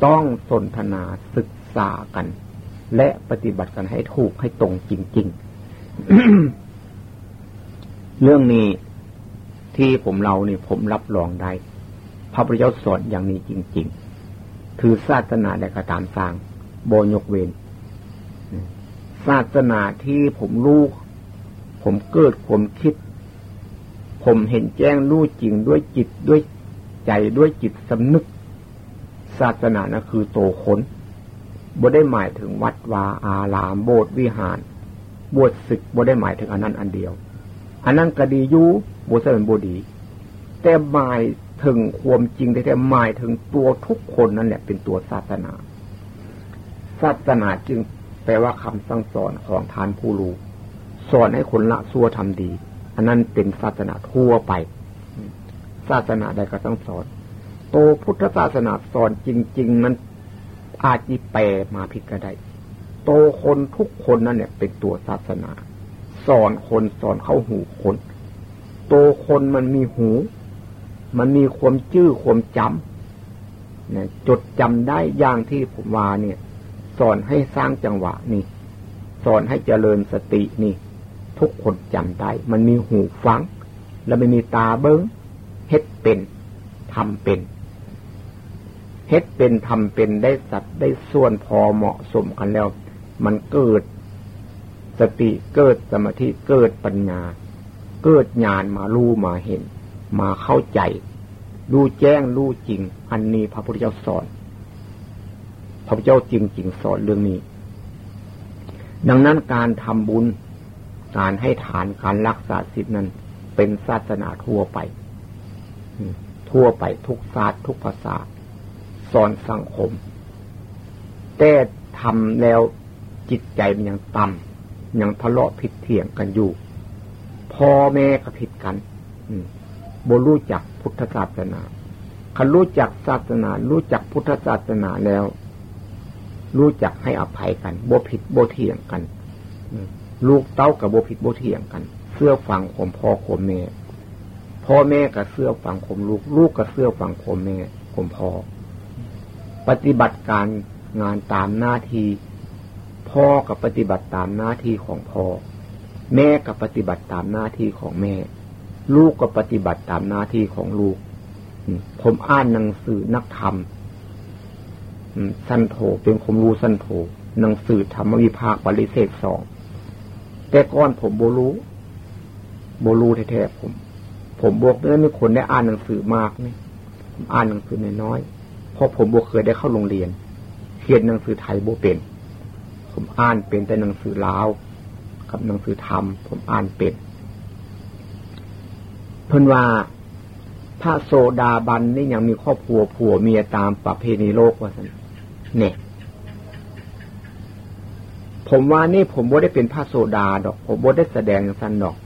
[SPEAKER 1] ต้องสนทนาศึกษากัน และปฏิบัติกันให้ถูกให้ตรงจริง ๆ เรื่องนี้ที่ผมเรานี่ผมรับรองได้ พระพุทธเจ้าสอนอย่างนี้จริง ๆ คือศาสนาใดก็ตามสร้างโบยกเวนศาสนาที่ผมรู้ผมเกิดผมคิด ผมเห็นแจ้งรู้จริงด้วยจิตด้วยใจด้วยจิตสำนึก ศาสนานะคือโตขน บ่ได้หมายถึงวัดวาอาราม โบสถ์วิหาร บวชศึกบ่ได้หมายถึงอันนั้นอันเดียว อันนั้นก็ดีอยู่บวชเป็นบดี แต่หมายถึงความจริงแต่หมายถึงตัวทุกคนนั่นแหละเป็นตัวศาสนา ศาสนาจึงแปลว่าคำสั่งสอนของทานผู้รู้สอนให้คนละซัวทำดี อันนั้นเป็นศาสนาทั่วไป ศาสนาใดก็ต้องสอนโตพุทธศาสนาสอนจริงๆนั้น อาจจะแปลมาผิดก็ได้ โตคนทุกคนนั่นเนี่ย เป็นตัวศาสนา สอนคนสอนเข้าหูคน โตคนมันมีหู มันมีความจื้อความจำเนี่ยจดจำได้อย่างที่ผมว่าเนี่ย สอนให้สร้างจังหวะนี่ สอนให้เจริญสตินี่ ทุกคนจำได้ มันมีหูฟัง แล้วไม่มีตาเบิง้งเฮ็ดเป็นทำเป็น เฮ็ดเป็นทำเป็นได้สัตว์ได้ส่วนพอเหมาะสมกันแล้ว มันเกิดสติเกิดสมาธิเกิดปัญญา เกิดญาณมารู้มาเห็น มาเข้าใจรู้แจ้งรู้จริง อันนี้พระพุทธเจ้าสอน พระพุทธเจ้าจริงจริงสอนเรื่องนี้ ดังนั้นการทำบุญ การให้ทานการรักษาศีลนั้น เป็นศาสนาทั่วไป ทั่วไปทุกศาสตร์ทุกภาษา สอนสังคม แต่ทำแล้วจิตใจมันยังต่ำยังทะเลาะผิดเถียงกันอยู่พ่อแม่ก็ผิดกันบรู้จักพุทธศาสนาคันรู้จักศาสนา รู้จักพุทธศาสนาแล้ว รู้จักให้อภัยกันบ่ผิดบ่เถียงกันลูกเต้ากับบ่ผิดบ่เถียงกันเสื้อฟังข่มพ่อข่มแม่พ่อแม่กับเสื้อฟังข่มลูก ลูกกับเสื้อฟังข่มแม่ข่มพ่อ ปฏิบัติการงานตามหน้าที่พ่อกับปฏิบัติตามหน้าที่ของพ่อ แม่กับปฏิบัติตามหน้าที่ของแม่ ลูกก็ปฏิบัติตามหน้าที่ของลูก ผมอ่านหนังสือนักธรรมสั้นโถเป็นคมรู้สั้นโถหนังสือธรรมวิภาคบริเศษสองแต่ก่อนผมโบรู้โบรู้แท้ๆผม ผมบอกเนื่อมีคนได้อ่านหนังสือมากนี่ผมอ่านหนังสือน้อย ราะผมโบเคยได้เข้าโรงเรียนเขียนหนังสือไทยโบเป็น ผมอ่านเป็นแต่หนังสือลาว กับหนังสือธรรม ผมอ่านเป็นเพิ่นว่าพระโซดาบันนี่ยังมีครอบครัวผัวเมียตามประเพณีโลกว่าสันเนี่ย ผมว่านี่ผมบ่ได้เป็นพระโซดาดอก ผมบ่ได้แสดงสันดอก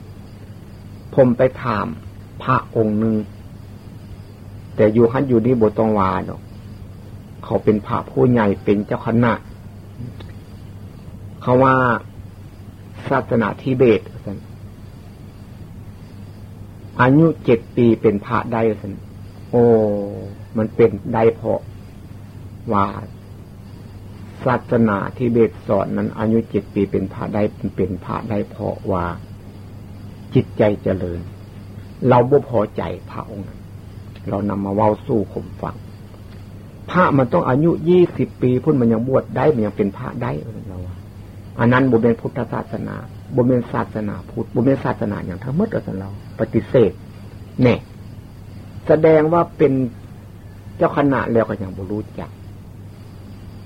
[SPEAKER 1] ผมไปถามพระองค์หนึ่งแต่อยู่ฮันอยู่นี่บตองวาดอก เขาเป็นพระผู้ใหญ่เป็นเจ้าคณะเขาว่าศาสนาทิเบตสันอายุเจ็ดปีเป็นพระได้สันโอ้ มันเป็นได้เพราะว่าศาสนาทิเบตสอนนั้น อายุเจ็ดปีเป็นพระได้เป็นพระได้เพราะว่าจิตใจเจริญ เราบ่พอใจพระองค์ เรานำมาเว้าสู้ข่มฟัง พระมันต้องอายุยี่สิบปีพุ่นมันยังบวชได้มันยังเป็นพระได้เราอันนั้นบุเป็นพุทธศาสนาบุเป็นศาสนาพุทธบุเป็นศาสนาอย่างทั้งหมดเราปฏิเสธเนี่ยแสดงว่าเป็นเจ้าคณะแล้วก็ยังบุรู้จัก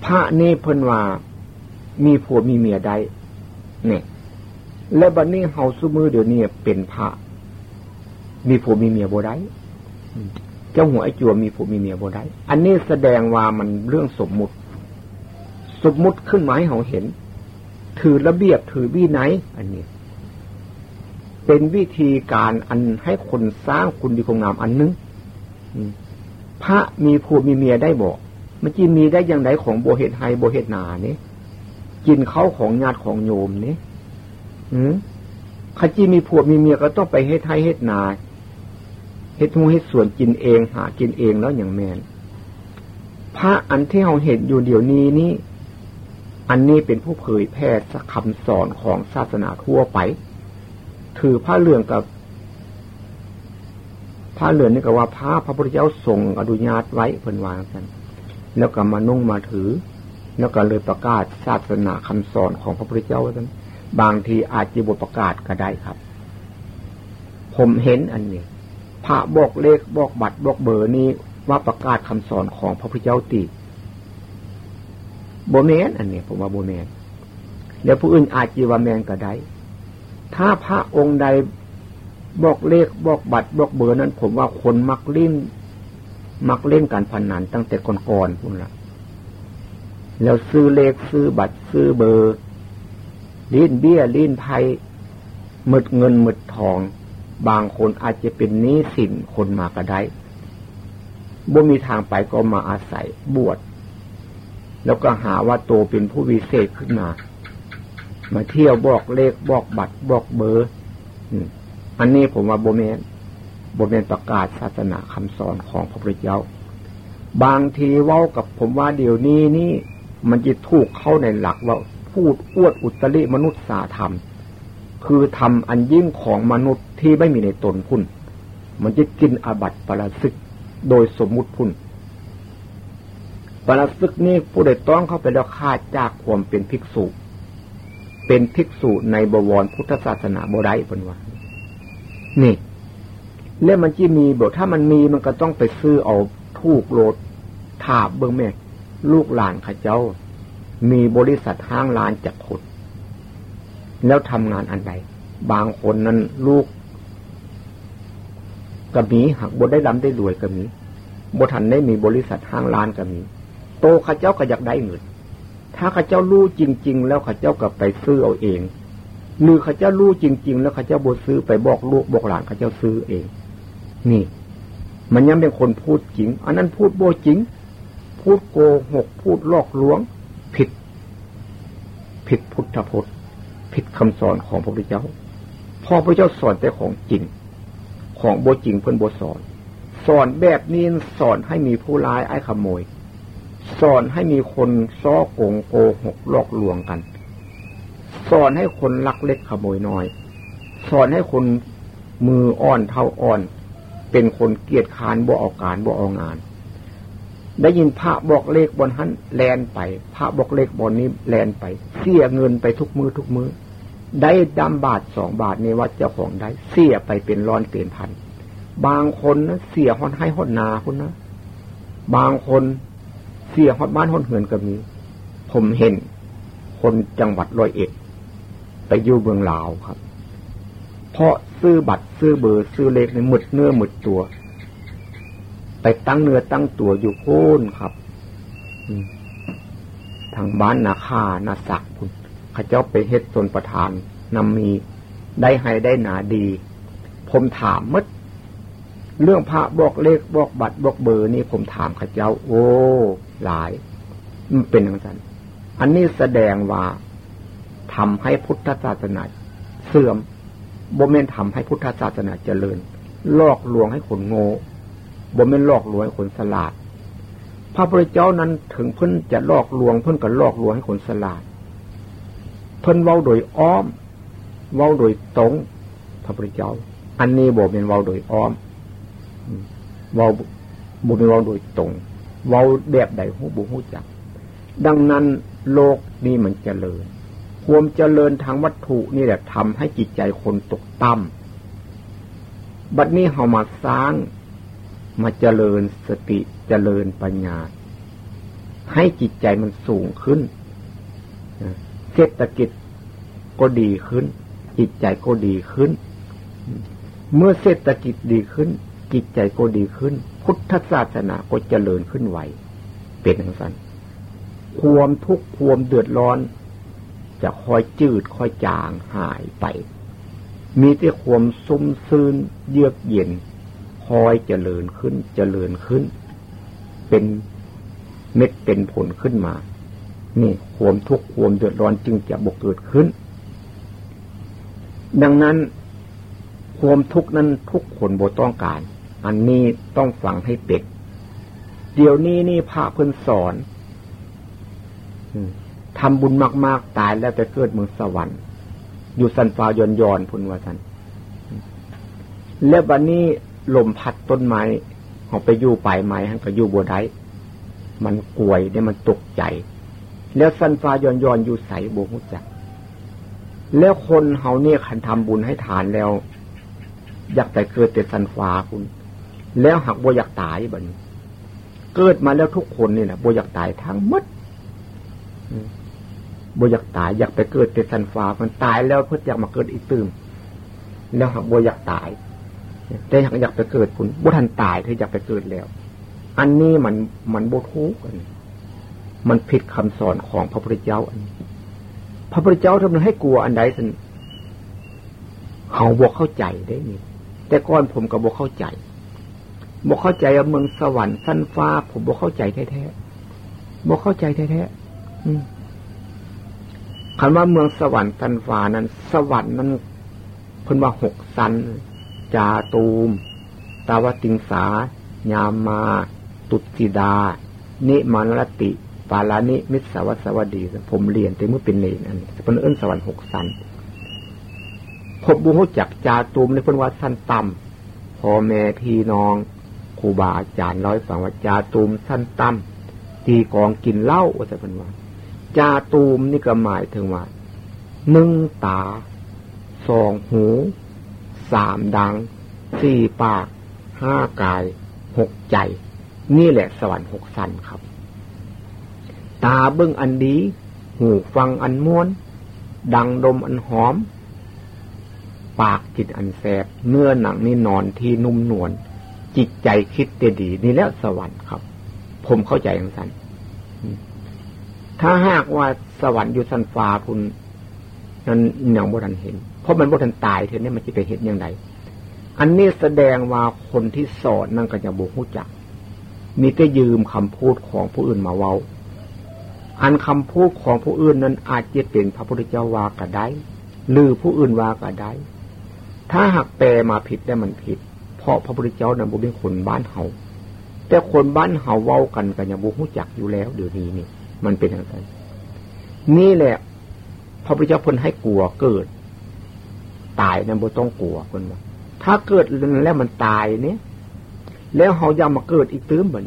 [SPEAKER 1] พระนี่เพิ่นว่ามีผัวมีเมียได้เนี่ยและบัดนนี้เฮาสุมือเดี๋ยวนี้เป็นพระ มีผัวมีเมียบ่ได้ เจ้าหัวไอจัวมีผัวมีเมียบ่ได้ อันนี้แสดงว่ามันเรื่องสมมุติ สมมุติขึ้นมาให้เราเห็น ถือระเบียบถือวินัยอันนี้ เป็นวิธีการอันให้คนสร้างคุณดีคงงามอันนึงพระมีผัวมีเมียได้บอกมันจีมีได้อย่างไรของโบเหตุไฮโบเหตุนาเนี่ยกินเขาของญาติของโยมเนี่ยอืมขจีมีผัวมีเมียก็ต้องไปเฮ็ดไทยเฮ็ดนา เฮ็ดทูเฮ็ดส่วนกินเอง หากินเองแล้วอย่างแมนพระอันที่เราเห็นอยู่เดี๋ยวนี้นี่อันนี้เป็นผู้เผยแพร่คำสอนของศาสนาทั่วไป ถือพระเรื่องกับพระเรือนนี่ก็ว่าพระพระพุทธเจ้าทรงอนุญาตไว้เพิ่นวางกัน แล้วก็มานุ่งมาถือ แล้วก็เลยประกาศศาสนาคำสอนของพระพุทธเจ้าท่านบางทีอาจจะบทประกาศก็ได้ครับ ผมเห็นอันนี้ พระบอกเลขบอกบัตรบอกเบอร์นี้ว่าประกาศคำสอนของพระพุทธเจ้าตีโบแมนอันนี้ผมว่าโบแมนแล้วผู้อื่นอาจจีว่าแมนก็ได้ถ้าพระองค์ใดบอกเลขบอกบัตรบอกเบอร์นั้น ผมว่าคนมักเล่นมักเล่นการพนันตั้งแต่ก่อนๆพุ่นละแล้วซื้อเลขซื้อบัตรซื้อเบอร์ ลิ้นเบี้ยลิ้นไพ่หมดเงินหมดทอง บางคนอาจจะเป็นนี้สินคนมาก็ได้บ่มีทางไปก็มาอาศัยบวชแล้วก็หาว่าโตเป็นผู้วิเศษขึ้นมา มาเที่ยวบอกเลขบอกบัตรบอกเบอร์อันนี้ผมว่าโบเมนโบเมนประกาศศาสนาคำสอนของพระพุทธเจ้า บางทีเว้ากับผมว่าเดี๋ยวนี้นี่มันจะถูกเข้าในหลักว่าพูดอวดอุตริมนุษยสาธรรม คือทำอันยิ่งของมนุษย์ที่ไม่มีในตนพุ่น มันจะกินอาบัติปราศึกโดยสมมุติพุ่นปราศึกนี้ผู้ใดต้องเข้าไปแล้วขาดจากความเป็นภิกษุ เป็นภิกษุในบวรพุทธศาสนาบได้ปนว่านี่ แล้วมันจีมีบอกถ้ามันมีมันก็ต้องไปซื้อเอาทูกโลดถาบเบื้องแม่ลูกหลานข้าเจ้า มีบริษัทห้างร้านจักขุด แล้วทำงานอันใด บางคนนั้นลูกก็มีหักบดได้ดำได้รวยก็มีบทันได้มีบริษัทห้างร้านก็มี โตข้าเจ้าก็อยากได้เงิน ถ้าข้าเจ้ารู้จริง ๆ แล้วข้าเจ้าก็ไปซื้อเอาเองหรือข้าเจ้ารู้จริง ๆ แล้วข้าเจ้าบซื้อไปบอกลูกบอกหลานข้าเจ้าซื้อเอง นี่ มันยังเป็นคนพูดจริง อันนั้นพูดโบจริง พูดโกหก พูดลอกลวง ผิด ผิดพุทธพจน์ ผิดคำสอนของพระพุทธเจ้าพ่อพระเจ้าสอนแต่ของจริง ของโบจริงเพื่อนโบสอน สอนแบบนี้สอนให้มีผู้ร้ายไอ้ขโมย สอนให้มีคนซ้อโกงโกหกลอกลวงกัน สอนให้คนลักเล็กขโมยน้อย สอนให้คนมืออ่อนเท่าอ่อน เป็นคนเกียจคานบ่ออกการบ่ออกงาน ได้ยินพระบอกเลขบนหันแลนไป พระบอกเลขบนนี้แลนไป เสียเงินไปทุกมือทุกมือ ได้ดำบาทสองบาทในวัดเจ้าของได้ เสียไปเป็นร้อนเปลี่ยนพัน บางคนนะเสียหอนให้หอนนาคุณนะ บางคนเสียหอนบ้านหอนเหือนก็มี ผมเห็น คนจังหวัดร้อยเอ็ด ไปอยู่เมืองลาวครับ เพราะซื้อบัตรซื้อเบอร์ซื้อเลขในหมึดเนื้อหมึดตัว ไปตั้งเนื้อตั้งตัวอยู่โค่นครับทางบ้านนาคานาศักคุณ ข้าเจ้าไปเฮ็ดตนประธานนำมีได้ให้ได้หนาดี ผมถามมดเรื่องพระบอกเลขบอกบัตรบอกเบอร์นี่ผมถามข้าเจ้า โอ้ หลาย มันเป็นอย่างนั้นอันนี้แสดงว่าทำให้พุทธศาสนาเสื่อมบ่เมนทำให้พุทธศาสนาเจริญลอกลวงให้คนโง่บ่เมนลอกลวงให้คนสลาดพระพุทธเจ้านั้นถึงเพิ่นจะลอกลวงเพิ่นก็ลอกลวงให้คนสลาด เพิ่นเว้าโดยอ้อม เว้าโดยตรงพระพุทธเจ้า อันนี้บ่เป็นเว้าโดยอ้อมเว้าบุญเว้าโดยตรง เว้าแบบใดหูบุหูจัก ดังนั้นโลกนี้มันเจริญ ความเจริญทางวัตถุนี่แหละทำให้จิตใจคนตกต่ำบัดนี้เรามาสร้าง มาเจริญสติเจริญปัญญา ให้จิตใจมันสูงขึ้น ศรษฐกิจก็ดีขึ้น จิตใจก็ดีขึ้น เมื่อเศรษฐกิจดีขึ้น จิตใจก็ดีขึ้น พุทธศาสนาก็เจริญขึ้นไหวเป็นอย่างนั้นความทุกข์ความเดือดร้อน จะค่อยจืดค่อยจางหายไป มีแต่ความซุ้มซื่นเยือกเย็นคอยเจริญขึ้นเจริญขึ้น เป็นเม็ดเป็นผลขึ้นมา นี่ ความทุกข์ความเดือดร้อนจึงจะบกเกิดขึ้น ดังนั้น ความทุกข์นั้นทุกคนบ่ต้องการ อันนี้ต้องฟังให้เป็ดเดี๋ยวนี้นี่พระเพิ่นสอนทำบุญมาก ๆ ตายแล้วไปเกิดเมืองสวรรค์ อยู่สันฟ้ายอนยอนพุนวาสันแล้ววันนี้ลมพัดต้นไม้เอาไปอยู่ปลายไม้ฮันก็อยู่บัวได้มันกลวยเนี่ยมันตกใจ แล้วสันฟ้ายอนยอนอยู่ใสโบกมุจัก แล้วคนเฮาเนี่ยคันทำบุญให้ทานแล้ว อยากแต่เกิดแต่สันฟ้าคุณ แล้วหักโบอยากตายบันเกิดมาแล้วทุกคนนี่แหละบัวอยากตายทั้งมัดบ่อยากตายอยากไปเกิดเตสันฟ้ามันตายแล้วเพื่ออยากมาเกิดอีกตื่มแล้วหากโบอยากตายแต่อยากอยากไปเกิดคุณบ่ทันตายเธออยากไปเกิดแล้ว อันนี้มันมันโบทุกกัน มันผิดคำสอนของพระพุทธเจ้าอันนี้ พระพุทธเจ้าทำไมให้กลัวอันใดท่านเขาบอกเข้าใจได้นี่แต่ก่อนผมก็บอกเข้าใจบอกเข้าใจว่าเมืองสวรรค์ชั้นฟ้า ผมบอกเข้าใจแท้ๆบอกเข้าใจแท้ๆคำว่าเมืองสวรรค์ชั้นฟ้านั้น สวรรค์นั้นเพิ่นว่าหกชั้นจาตุม ตาวติงสายามา ตุสิตานิมมานรดี ปรนิมมิตวสวัตดี ผมเรียนแต่เมื่อเป็นเณรอันเพิ่นเอื้นสวรรค์หกชั้นพบบุหุจักจาตูมในพนว่าสั้นต่ำพ่อแม่พี่น้องครูบาอาจารย์ร้อยฝังว่าจาตูมสั้นต่ำตีกองกินเหล้าว่าจะเป็นว่าจาตูมนี่ก็หมายถึงว่าหนึ่งตาสองหูสามดังสี่ปากห้ากายหกใจ นี่แหละสวรรค์หกสันครับ ตาเบิ้องอันดี หูฟังอันม้วน ดังดมอันหอม ปากกินอันแสบ เนื้อหนังนี่นอนที่นุ่มนวล จิตใจคิดเตดีนี่แล้วสวรรค์ครับ ผมเข้าใจอย่างนั้นถ้าหากว่าสวรรค์อยู่สันฟ้าคุณนั้นยังบ่ทันเห็น เพราะมันบ่ทันตายเท่านี้มันจะไปเห็นยังไงอันนี้แสดงว่าคนที่สอนนั่นก็จะบุกหูจัก มีแต่ยืมคำพูดของผู้อื่นมาเว้า อันคำพูดของผู้อื่นนั้นอาจจะเป็นพระพุทธเจ้าว่าก็ได้หรือผู้อื่นว่าก็ได้ถ้าหากแปลมาผิดได้มันผิด เพราะพระพุทธเจ้านั้นบุเป็นคนบ้านเฮาแต่คนบ้านเฮาเว้ากันกันยังบุหูจักอยู่แล้วเดี๋ยวนี้นี่มันเป็นอย่างไรนี่แหละ พระพุทธเจ้าพ้นให้กลัวเกิด ตายนั้นบ่ต้องกลัวคนว่าถ้าเกิดแล้วมันตายเนี่ย แล้วเขายากมาเกิดอีกตื้มมัน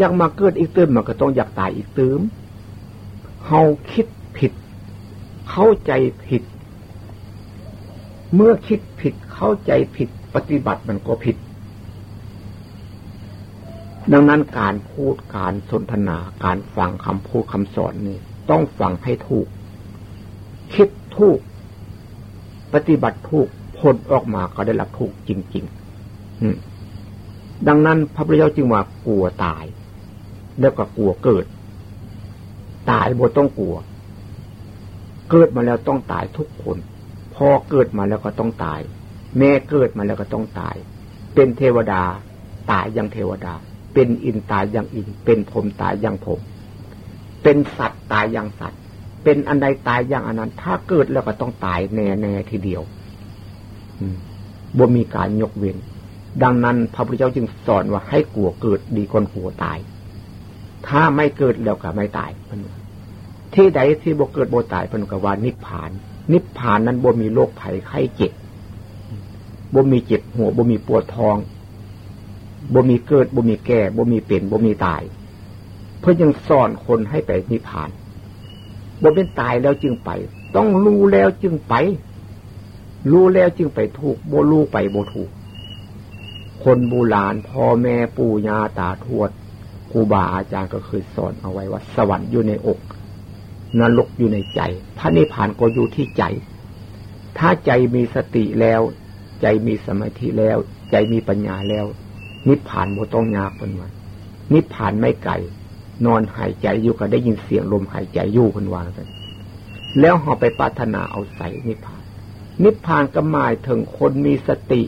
[SPEAKER 1] ยากมาเกิดอีกตื้มมันก็ต้องอยากตายอีกตื้ม เขาคิดผิด เข้าใจผิด เมื่อคิดผิดเข้าใจผิด ปฏิบัติมันก็ผิด ดังนั้นการพูดการสนทนาการฟังคำพูดคำสอนนี่ต้องฟังให้ถูก คิดถูก ปฏิบัติถูกผลออกมาก็ได้รับทุกจริงๆดังนั้นพระพุทธเจ้าจึงว่ากลัวตาย แล้วก็กลัวเกิด ตายบ่ต้องกลัว เกิดมาแล้วต้องตายทุกคน พอเกิดมาแล้วก็ต้องตาย แม่เกิดมาแล้วก็ต้องตาย เป็นเทวดา ตายอย่างเทวดา เป็นอินตายอย่างอิน เป็นผมตายอย่างผม เป็นสัตว์ตายอย่างสัตว์ เป็นอันใดตายอย่างอันนั้น ถ้าเกิดแล้วก็ต้องตายแน่ๆทีเดียวบ่มีการยกเว้น ดังนั้นพระพุทธเจ้าจึงสอนว่าให้กลัวเกิดดีกว่าหัวตาย ถ้าไม่เกิดแล้วก็ไม่ตายพน ที่ใดที่บ่เกิดบ่ตายพนกวานิพพาน นิพพานนั้นบ่มีโรคภัยไข้เจ็บบ่มีเจ็บหัวบ่มีปวดท้องบ่มีเกิดบ่มีแก่บ่มีเป็นบ่มีตาย เพื่อยังสอนคนให้ไปนิพพานบ่เป็นตายแล้วจึงไป ต้องรู้แล้วจึงไป รู้แล้วจึงไปถูกโบรู้ไปโบถูก คนโบราณพ่อแม่ปู่ย่าตาทวดครูบาอาจารย์ก็เคยสอนเอาไว้ว่า สวรรค์อยู่ในอก นรกอยู่ในใจ พระนิพพานก็อยู่ที่ใจ ถ้าใจมีสติแล้ว ใจมีสมาธิแล้ว ใจมีปัญญาแล้ว นิพพานโมต้องยากเป็นวันนิพพานไม่ไกลนอนหายใจอยู่ก็ได้ยินเสียงลมหายใจอยู่คนวางกันแล้วหอไปปรารถนาเอาใส่นิพพาน นิพพานก็หมายถึงคนมีสติ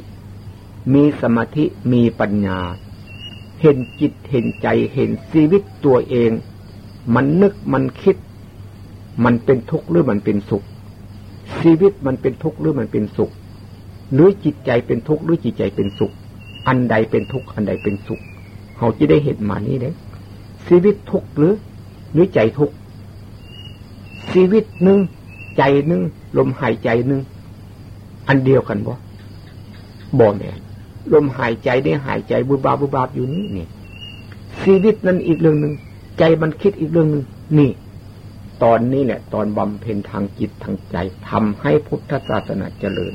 [SPEAKER 1] มีสมาธิมีปัญญา เห็นจิตเห็นใจเห็นชีวิตตัวเอง มันนึกมันคิด มันเป็นทุกข์หรือมันเป็นสุข ชีวิตมันเป็นทุกข์หรือมันเป็นสุข หรือจิตใจเป็นทุกข์หรือจิตใจเป็นสุข อันใดเป็นทุกข์อันใดเป็นสุขเขาจะได้เห็นมานี้เด้ชีวิตทุกข์หรือหรือใจทุกข์ชีวิตหนึ่งใจหนึ่งลมหายใจหนึ่งอันเดียวกันบ่บ่แม่ลมหายใจได้หายใจบุบาบุบาบอยู่นี่นี่ชีวิตนั้นอีกเรื่องหนึ่งใจมันคิดอีกเรื่องหนึ่งนี่ ตอนนี้แหละ ตอนบำเพ็ญทางจิตทางใจทำให้พุทธศาสนาเจริญ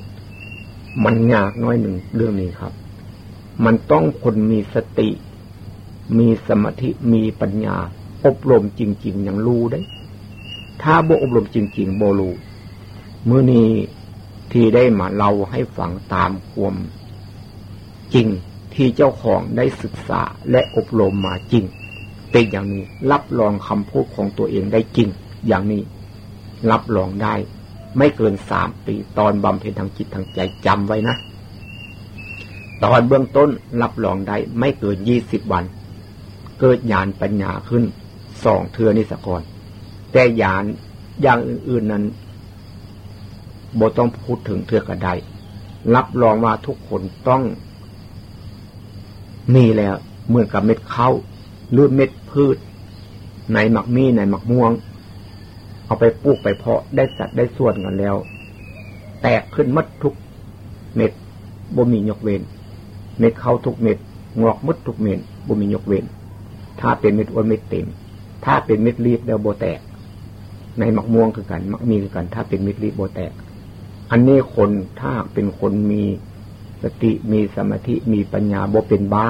[SPEAKER 1] มันยากน้อยหนึ่งเรื่องนี้ครับ มันต้องคนมีสติ มีสมาธิมีปัญญา อบรมจริง ๆ อย่างรู้ได้ ถ้าบ่อบรมจริงๆบ่รู้เมื่อนี้ที่ได้มาเล่าให้ฟังตามความจริงที่เจ้าของได้ศึกษาและอบรมมาจริง เป็นอย่างนี้รับรองคำพูดของตัวเองได้จริง อย่างนี้ รับรองได้ ไม่เกินสามปีตอนบำเพ็ญทางจิตทางใจจำไว้นะตอนเบื้องต้นรับรองได้ไม่เกินยี่สิบวัน เกิดญาณปัญญาขึ้นสองเทือนิสกรแต่ญาณอย่างอื่นๆนั้นบต้องพูดถึงเถือกระไดรับรองว่าทุกคนต้องมีแล้วเหมือนกับเม็ดข้าวหรือเม็ดพืช ในหมักมีในหมักม่วง เอาไปปลูกไปเพาะได้สัดได้ส่วนกันแล้ว แตกขึ้นมัดทุกเม็ดบ่มียกเว้นเม็ดเข้าทุกเม็ดงอกมัดทุกเม็ดบ่มียกเว้นถ้าเป็นเม็ดอ้วนเม็ดเต็ม ถ้าเป็นเม็ดรีบแล้วโบแตก ในหมักม่วงคือกันมักมีคือกัน ถ้าเป็นเม็ดรีบโบแตก อันนี้คนถ้าเป็นคนมีสติมีสมาธิมีปัญญาบ่เป็นบ้า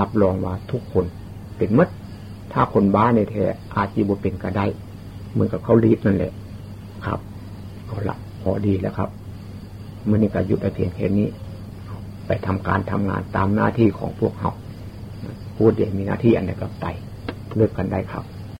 [SPEAKER 1] รับรองว่าทุกคนเป็นมัดถ้าคนบ้าในแท้อาจีบ่เป็นก็ได้ เหมือนกับเขารีบนั่นแหละ ครับก็หลับพอดีแล้วครับมื่อนี่ก็หยุดไปเพียงแค่นี้ ไปทำการทำงานตามหน้าที่ของพวกเขาพูดเดี๋ยวมีหน้าที่อันไหนก็ไปเลือกกันได้ครับ